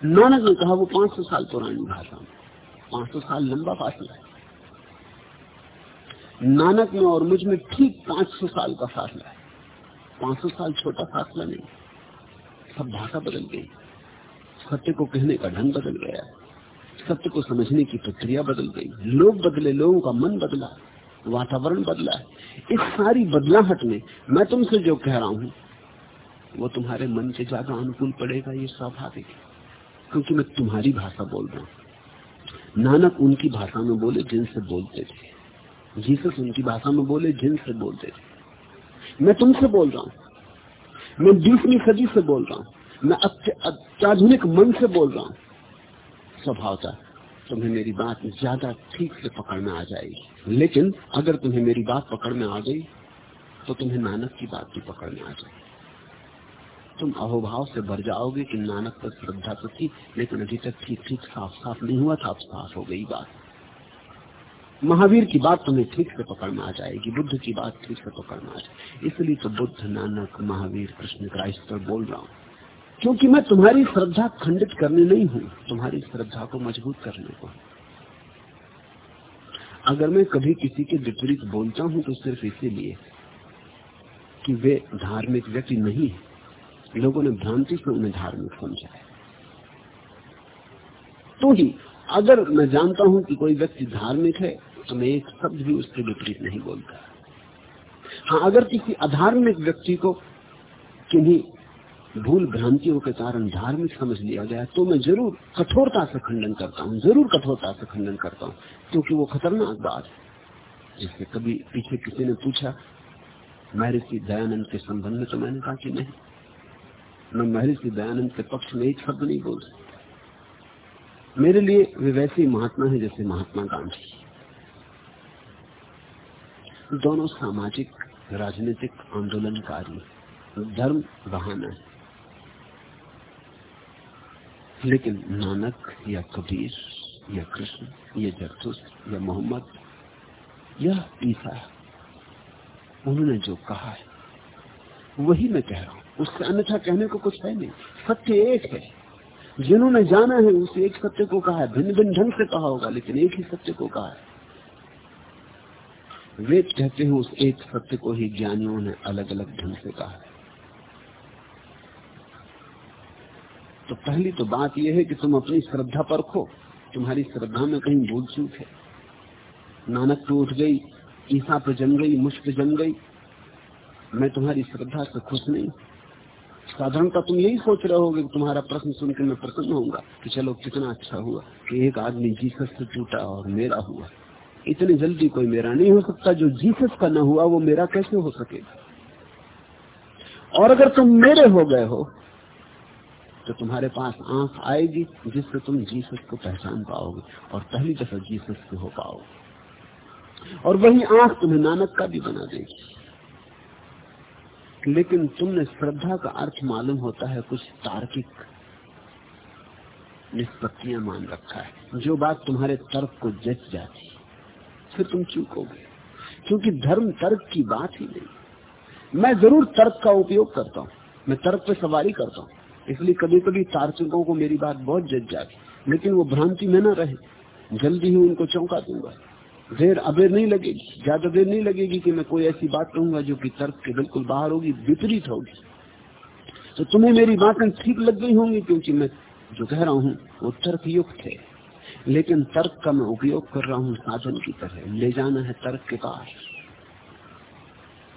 नानक ने कहा, वो 500 साल पुरानी भाषा में। 500 साल लंबा फासला है। नानक में और मुझमें ठीक 500 साल का फासला है। 500 साल छोटा फासला नहीं। सब भाषा बदल गई। सत्य को कहने का ढंग बदल गया। सत्य को समझने की प्रक्रिया बदल गई। लोग बदले, लोगों का मन बदला, वातावरण बदला। है इस सारी बदलाहट में मैं तुमसे जो कह रहा हूँ, वो तुम्हारे मन के ज़्यादा अनुकूल पड़ेगा, ये स्वाभाविक क्योंकि मैं तुम्हारी भाषा बोल रहा हूँ। नानक उनकी भाषा में बोले जिनसे बोलते थे। जीसस उनकी भाषा में बोले जिनसे बोलते थे। मैं तुमसे बोल रहा हूँ। मैं बीसवीं सदी से बोल रहा हूँ। मैं अत्याधुनिक मन से बोल रहा हूँ। स्वभावता तुम्हें मेरी बात ज़्यादा ठीक से पकड़ में आ जाएगी। लेकिन अगर तुम्हें मेरी बात पकड़ में आ गई तो तुम्हें नानक की बात भी पकड़ में आ जाएगी। तुम अहोभाव से भर जाओगे कि नानक पर श्रद्धा तो थी, लेकिन अभी तक ठीक ठीक साफ़ साफ़ नहीं हुआ था साफ़ हो गई बात। महावीर की बात तुम्हें ठीक से पकड़ में आ जाएगी, बुद्ध की बात ठीक से पकड़ में आ जाएगी। इसलिए तो बुद्ध, नानक, महावीर, कृष्ण, क्राइस्ट पर बोल रहा हूँ। क्योंकि मैं तुम्हारी श्रद्धा खंडित करने नहीं हूँ, तुम्हारी श्रद्धा को मज़बूत करने को अगर मैं कभी किसी के विपरीत बोलता हूँ तो सिर्फ़ इसीलिए कि वे धार्मिक व्यक्ति नहीं है। लोगों ने भ्रांति से उन्हें धार्मिक समझा है। तो ही, अगर मैं जानता हूँ कि कोई व्यक्ति धार्मिक है तो मैं एक शब्द भी उसके विपरीत नहीं बोलता। हाँ अगर किसी अधार्मिक व्यक्ति को किन्हीं भूल भ्रांतियों के कारण धार्मिक समझ लिया गया तो मैं ज़रूर कठोरता से खंडन करता हूँ, ज़रूर कठोरता से खंडन करता हूँ, क्योंकि वो खतरनाक बात है, जिससे कभी पीछे किसी ने पूछा, महर्षि दयानंद के संबंध में तो मैंने कहा कि नहीं मैं महर्षि दयानंद के पक्ष में एक शब्द नहीं बोल सकता। मेरे लिए वे वैसे महात्मा है जैसे महात्मा गांधी। दोनों सामाजिक, राजनीतिक, आंदोलनकारी, धर्म बहाना है। लेकिन नानक या कबीर या कृष्ण, या जरतुस या मोहम्मद, या ईसा, उन्होंने जो कहा है, वही मैं कह रहा हूँ। उससे अन्यथा कहने को कुछ है नहीं। सत्य एक है। जिन्होंने जाना है, उस एक सत्य को कहा है। भिन्न भिन्न ढंग से कहा होगा, लेकिन एक ही सत्य को कहा है। वेद कहते हैं, उस एक सत्य को ही ज्ञानियों ने अलग अलग ढंग से कहा है। तो पहली तो बात यह है कि तुम अपनी श्रद्धा पर खो। तुम्हारी श्रद्धा में कहीं भूल चूक है। नानक तो उठ गई, ईसा पे जम गई पे जम गई। मैं तुम्हारी श्रद्धा से खुश नहीं। साधारणता तुम यही सोच रहे होगे कि तुम्हारा प्रश्न सुन के मैं प्रसन्न होऊँगा कि चलो कितना अच्छा हुआ कि एक आदमी जीसस से टूटा और मेरा हुआ। इतनी जल्दी कोई मेरा नहीं हो सकता। जो जीसस का न हुआ, वो मेरा कैसे हो सकेगा और अगर तुम मेरे हो गए हो तो तुम्हारे पास आँख आएगी जिससे तुम जीसस को पहचान पाओगे और पहली दफ़ा जीसस से हो पाओगे। और वही आँख तुम्हें नानक का भी बना देगी। लेकिन तुमने श्रद्धा का अर्थ मालूम होता है, कुछ तार्किक निष्पत्तियाँ मान रखा है। जो बात तुम्हारे तर्क को जच जाती, फिर तुम चूकोगे क्योंकि धर्म तर्क की बात ही नहीं। मैं ज़रूर तर्क का उपयोग करता हूँ। मैं तर्क पे सवारी करता हूँ। इसलिए कभी कभी तार्किकों को मेरी बात बहुत जज जाती। लेकिन वो भ्रांति में न रहे। जल्दी ही उनको चौंका दूँगा। देर अबेर नहीं लगेगी। ज़्यादा देर नहीं लगेगी कि मैं कोई ऐसी बात कहूँगा जो कि तर्क के बिल्कुल बाहर होगी, विपरीत होगी। तो तुम्हें मेरी बातें ठीक लग गई होंगी क्योंकि मैं जो कह रहा हूँ, वो तर्क युक्त है। लेकिन तर्क का मैं उपयोग कर रहा हूँ साधन की तरह। ले जाना है तर्क के पास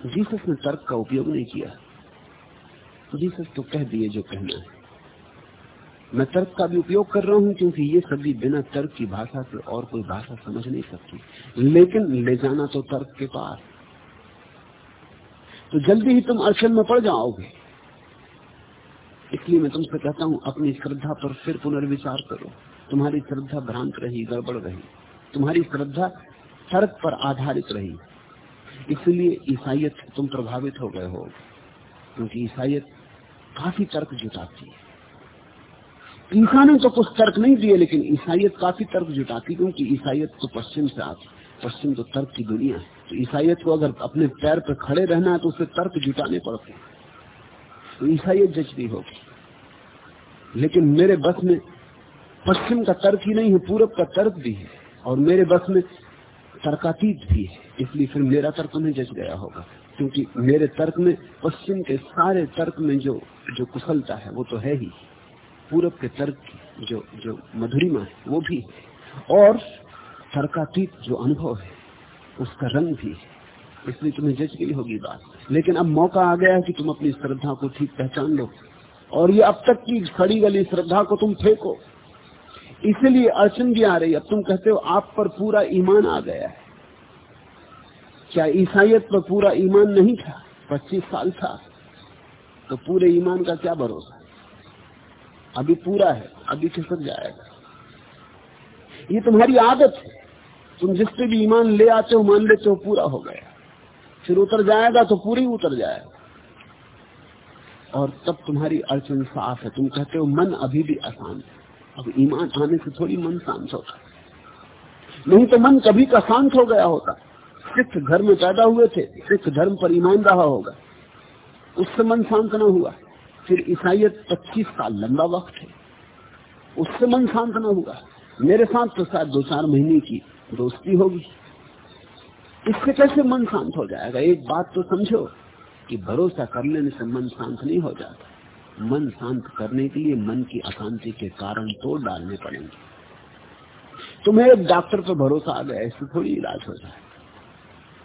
जीसस ने तर्क का उपयोग नहीं किया। जीसस तो कह दिए जो कहना है मैं तर्क का भी उपयोग कर रहा हूँ क्योंकि ये सभी बिना तर्क की भाषा से और कोई भाषा समझ नहीं सकती। लेकिन ले जाना तो तर्क के पास। तो जल्दी ही तुम अड़चन में पड़ जाओगे। इसलिए मैं तुमसे कहता हूँ, अपनी श्रद्धा पर फिर पुनर्विचार करो। तुम्हारी श्रद्धा भ्रांत रही, गड़बड़ रही। तुम्हारी श्रद्धा तर्क पर आधारित रही। इसलिए ईसाइत तुम प्रभावित हो गए हो। क्योंकि ईसाइत काफ़ी तर्क जुटाती है। ईसा ने तो कुछ तर्क नहीं दिए, लेकिन ईसाइयत काफ़ी तर्क जुटाती क्योंकि ईसाइयत तो पश्चिम से आती पश्चिम तो तर्क की दुनिया है। तो ईसाइयत को अगर अपने पैर पर खड़े रहना है तो उसे तर्क जुटाने पड़ते हैं। तो ईसाइयत जचती होगी। लेकिन मेरे बस में पश्चिम का तर्क ही नहीं है, पूरब का तर्क भी है। और मेरे बस में तर्कातीत भी है। इसलिए फिर मेरा तर्क उन्हें जच गया होगा। क्योंकि मेरे तर्क में, पश्चिम के सारे तर्क में जो जो कुशलता है, वो तो है ही। पूरब के तर्क की जो जो मधुरिमा है, वो भी है। और तर्कातीत जो अनुभव है, उसका रंग भी है। इसलिए तुम्हें जज गई होगी बात। लेकिन अब मौका आ गया है कि तुम अपनी श्रद्धा को ठीक पहचान लो। और ये अब तक की खड़ी गली श्रद्धा को तुम फेंको। इसलिए अड़चन भी आ रही है। अब तुम कहते हो, आप पर पूरा ईमान आ गया है। क्या ईसाइयत पर पूरा ईमान नहीं था? पच्चीस साल था। तो पूरे ईमान का क्या भरोसा अभी पूरा है, अभी खिसक जाएगा। ये तुम्हारी आदत है। तुम जिससे भी ईमान ले आते हो, मान लेते हो, पूरा हो गया। फिर उतर जाएगा तो पूरी उतर जाएगा। और तब तुम्हारी अड़चन साफ़ है। तुम कहते हो, मन अभी भी आसान है। अब ईमान आने से थोड़ी मन शांत होता नहीं तो मन कभी का शांत हो गया होता। सिख घर में पैदा हुए थे सिख धर्म पर ईमान रहा होगा। उससे मन शांत न हुआ। फिर ईसाइत पच्चीस साल लंबा वक्त है। उससे मन शांत न हुआ। मेरे साथ तो शायद दो चार महीने की दोस्ती होगी। इससे कैसे मन शांत हो जाएगा? एक बात तो समझो कि भरोसा कर लेने से मन शांत नहीं हो जाता। मन शांत करने के लिए मन की अशांति के कारण तोड़ डालने पड़ेंगे। तुम्हें एक डॉक्टर पर भरोसा आ गया, इससे थोड़ी इलाज हो जाए।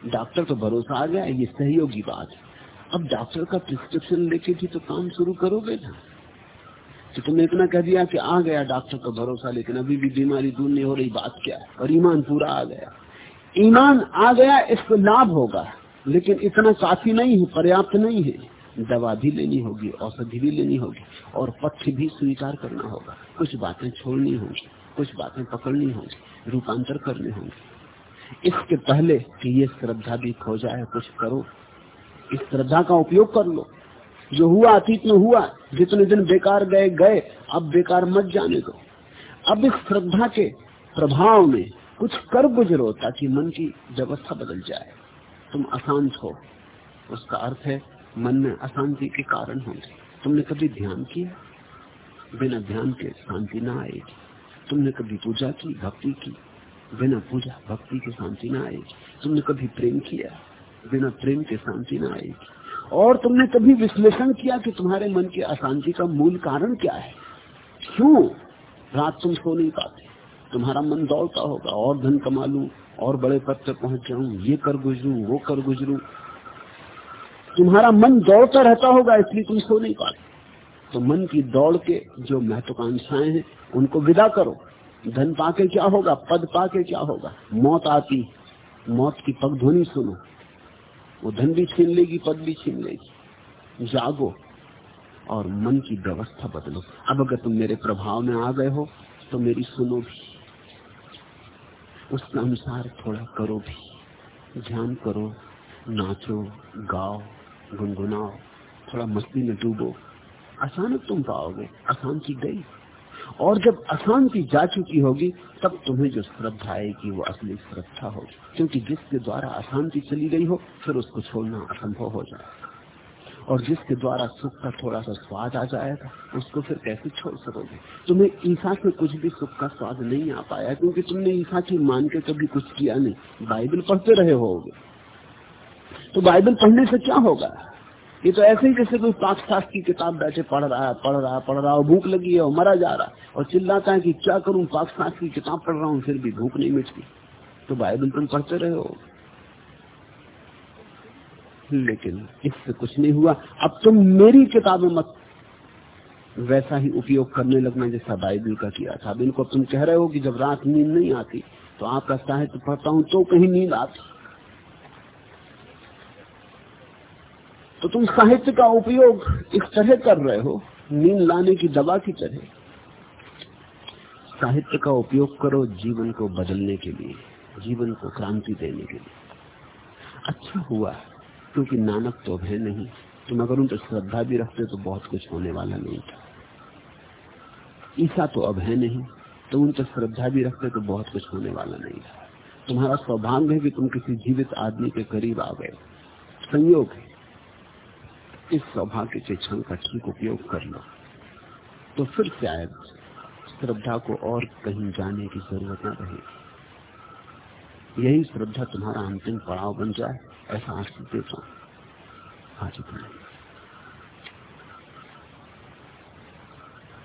डॉक्टर तो भरोसा आ गया, ये सहयोगी बात है। अब डॉक्टर का प्रिस्क्रिप्शन लेके भी तो काम शुरू करोगे ना। तो तुमने इतना कह दिया कि आ गया डॉक्टर का भरोसा, लेकिन अभी भी बीमारी दूर नहीं हो रही, बात क्या है? और ईमान पूरा आ गया। ईमान आ गया, इसको लाभ होगा, लेकिन इतना काफ़ी नहीं है, पर्याप्त नहीं है। दवा भी लेनी होगी, औषधि भी लेनी होगी, और पथ्य भी स्वीकार करना होगा। कुछ बातें छोड़नी होंगी, कुछ बातें पकड़नी होंगी, रूपांतर करने होंगे। इसके पहले कि ये श्रद्धा भी खो जाए, कुछ करो। इस श्रद्धा का उपयोग कर लो। जो हुआ, अतीत में हुआ, जितने दिन बेकार गए गए, अब बेकार मत जाने दो। अब इस श्रद्धा के प्रभाव में कुछ कर गुजरो, ताकि मन की व्यवस्था बदल जाए। तुम अशांत हो। उसका अर्थ है, मन में अशांति के कारण होंगे। तुमने कभी ध्यान किया? बिना ध्यान के शांति ना आएगी। तुमने कभी पूजा की, भक्ति की? बिना पूजा भक्ति की शांति ना आएगी। तुमने कभी प्रेम किया? बिना प्रेम के शांति ना आएगी। और तुमने कभी विश्लेषण किया कि तुम्हारे मन की अशांति का मूल कारण क्या है? क्यों रात तुम सो नहीं पाते? तुम्हारा मन दौड़ता होगा, और धन कमा लू और बड़े पद तक पहुँच जाऊँ, ये कर गुजरू, वो कर गुजरू। तुम्हारा मन दौड़ता रहता होगा, इसलिए तुम सो नहीं पाते। तो मन की दौड़ के जो महत्वाकांक्षाएँ हैं, उनको विदा करो। धन पाके क्या होगा, पद पाके क्या होगा? मौत आती, मौत की पग ध्वनि सुनो। वो धन भी छीन लेगी, पद भी छीन लेगी। जागो और मन की व्यवस्था बदलो। अब अगर तुम मेरे प्रभाव में आ गए हो तो मेरी सुनो भी। उसके अनुसार थोड़ा करो भी। ध्यान करो, नाचो, गाओ, गुनगुनाओ, थोड़ा मस्ती में डूबो। अचानक तुम पाओगे, अशांति गई। और जब अशांति जा चुकी होगी, तब तुम्हें जो श्रद्धा आएगी, वो असली श्रद्धा होगी। क्योंकि जिसके द्वारा अशांति चली गई हो, फिर उसको छोड़ना असंभव हो जाएगा। और जिसके द्वारा सुख का थोड़ा सा स्वाद आ जाएगा, उसको फिर कैसे छोड़ सकोगे? तुम्हें ईसा से कुछ भी सुख का स्वाद नहीं आ पाया, क्योंकि तुमने ईसा की मान के कभी कुछ किया नहीं। बाइबल पढ़ते रहे होगे। तो बाइबल पढ़ने से क्या होगा? ये तो ऐसे ही जैसे कोई पाक शास्त्र की किताब बैठे पढ़ रहा है, पढ़ रहा है, पढ़ रहा है भूख लगी है और मरा जा रहा है और चिल्लाता है कि क्या करूँ पाक शास्त्र की किताब पढ़ रहा हूँ, फिर भी भूख नहीं मिटती। तो बाइबल तुम पढ़ते रहे हो। लेकिन इससे कुछ नहीं हुआ। अब तुम मेरी किताबें मत वैसा ही उपयोग करने लगना जैसा बाइबल का किया था। अब इनको तुम कह रहे हो कि जब रात नींद नहीं आती तो आपका साहित्य पढ़ता हूँ तो कहीं नींद आती। तो तुम साहित्य का उपयोग इस तरह कर रहे हो, नींद लाने की दवा की तरह। साहित्य का उपयोग करो जीवन को बदलने के लिए, जीवन को क्रांति देने के लिए। अच्छा हुआ, क्योंकि नानक तो है नहीं, तुम अगर उन पर श्रद्धा भी रखते तो बहुत कुछ होने वाला नहीं था। ईसा तो अब है नहीं तो उन पर श्रद्धा भी रखते तो बहुत कुछ होने वाला नहीं था। तुम्हारा सौभाग्य है कि तुम किसी जीवित आदमी के करीब आ गए। संयोग है। इस सौभाग्य के क्षण का ठीक उपयोग कर लो तो फिर शायद श्रद्धा को और कहीं जाने की ज़रूरत न रहे। यही श्रद्धा तुम्हारा अंतिम पड़ाव बन जाए, ऐसा आशीष देता हूँ। इतना